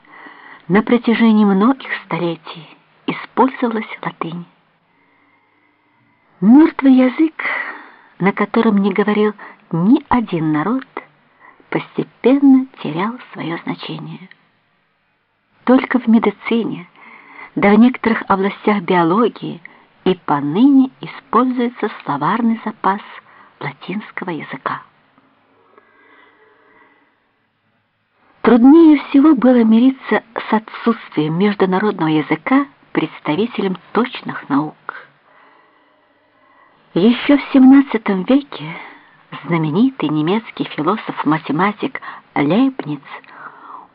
на протяжении многих столетий использовалась латынь. Мертвый язык, на котором не говорил ни один народ, постепенно терял свое значение. Только в медицине, да в некоторых областях биологии и поныне используется словарный запас латинского языка. Труднее всего было мириться с отсутствием международного языка представителем точных наук. Еще в XVII веке знаменитый немецкий философ-математик Лейбниц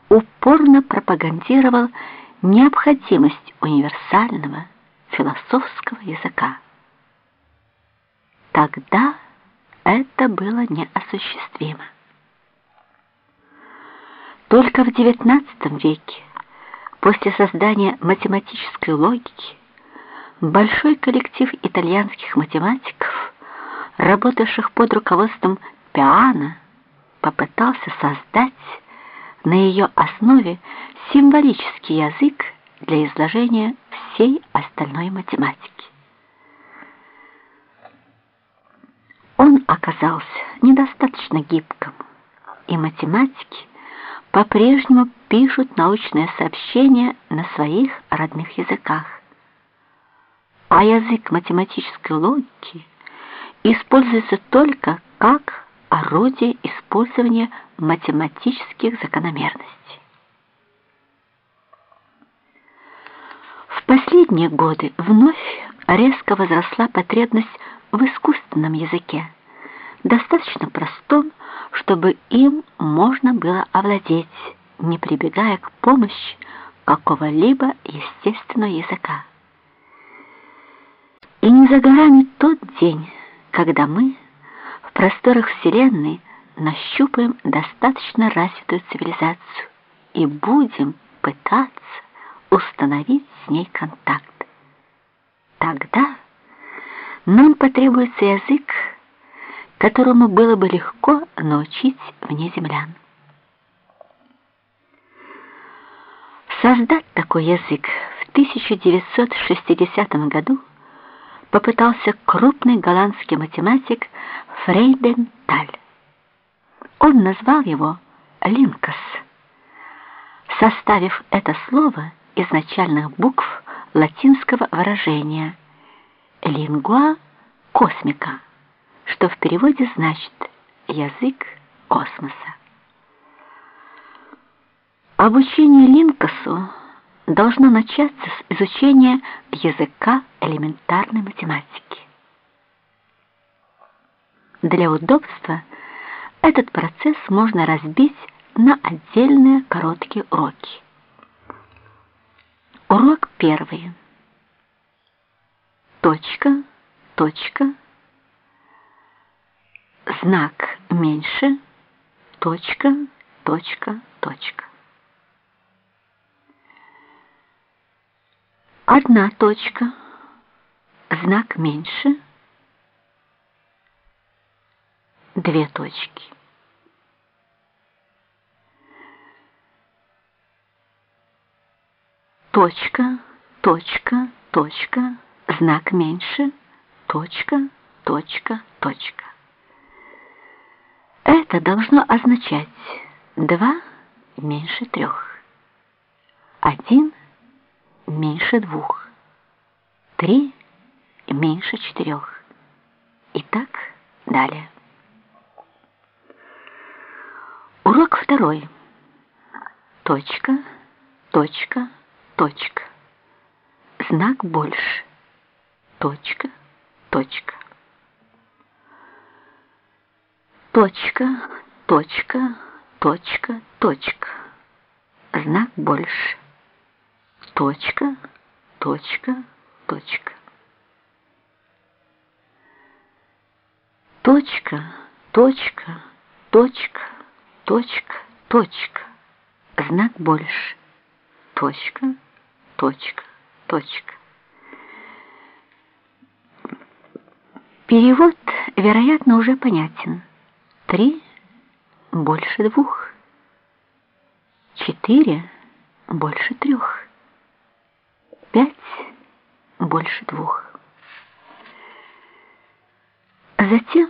упорно пропагандировал необходимость универсального философского языка. Тогда это было неосуществимо. Только в XIX веке, после создания математической логики, большой коллектив итальянских математиков, работавших под руководством Пиано, попытался создать на ее основе символический язык для изложения всей остальной математики. Он оказался недостаточно гибким, и математики по-прежнему пишут научные сообщения на своих родных языках. А язык математической логики используется только как орудие использования математических закономерностей. Последние годы вновь резко возросла потребность в искусственном языке, достаточно простом, чтобы им можно было овладеть, не прибегая к помощи какого-либо естественного языка. И не за горами тот день, когда мы в просторах Вселенной нащупаем достаточно развитую цивилизацию и будем пытаться установить с ней контакт. Тогда нам потребуется язык, которому было бы легко научить вне землян. Создать такой язык в 1960 году попытался крупный голландский математик Фрейденталь. Он назвал его «линкос», составив это слово из начальных букв латинского выражения «lingua космика», что в переводе значит «язык космоса». Обучение Линкосу должно начаться с изучения языка элементарной математики. Для удобства этот процесс можно разбить на отдельные короткие уроки. Урок первый. Точка, точка, знак меньше, точка, точка, точка. Одна точка, знак меньше, две точки. Точка, точка, точка, знак меньше, точка, точка, точка. Это должно означать два меньше трех, один меньше двух, три меньше четырех и так далее. Урок второй. Точка, точка, точка. Знак больше. Точка, точка. Точка, точка, точка, точка. Знак больше. Точка, точка, точка. Точка, точка, точка, точка, точка. Знак больше. Точка, точка, точка. Перевод, вероятно, уже понятен. Три больше двух. Четыре больше трех. Пять больше двух. Затем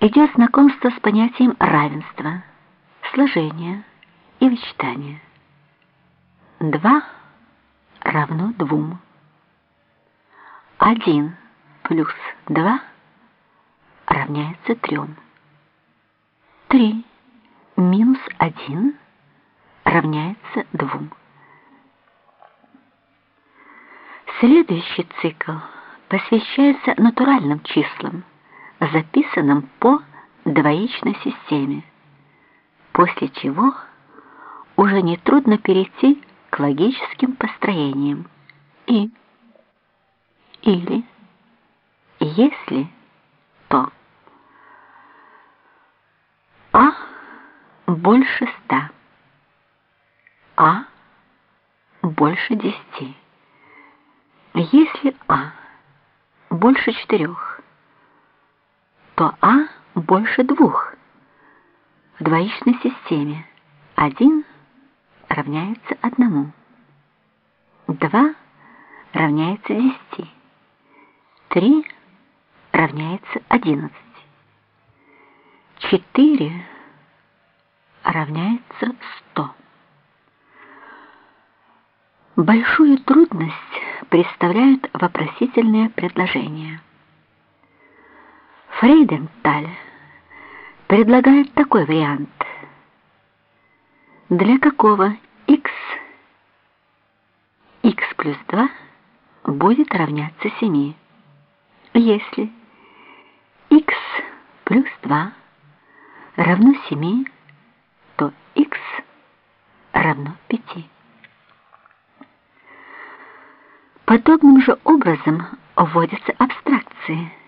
идет знакомство с понятием равенства, сложения и вычитания. Два равно двум. Один плюс два равняется трем. Три минус один равняется двум. Следующий цикл посвящается натуральным числам, записанным по двоичной системе, после чего уже нетрудно перейти к логическим построениям. И, или, если, то. А больше ста. А больше десяти. Если А больше четырех, то А больше двух. В двоичной системе один равняется одному, два равняется десяти, три равняется одиннадцати, четыре равняется сто. Большую трудность представляют вопросительные предложения. Фрейденталь предлагает такой вариант. Для какого x x плюс 2 будет равняться 7, если x плюс 2 равно 7, то x равно 5. Подобным же образом вводятся абстракции –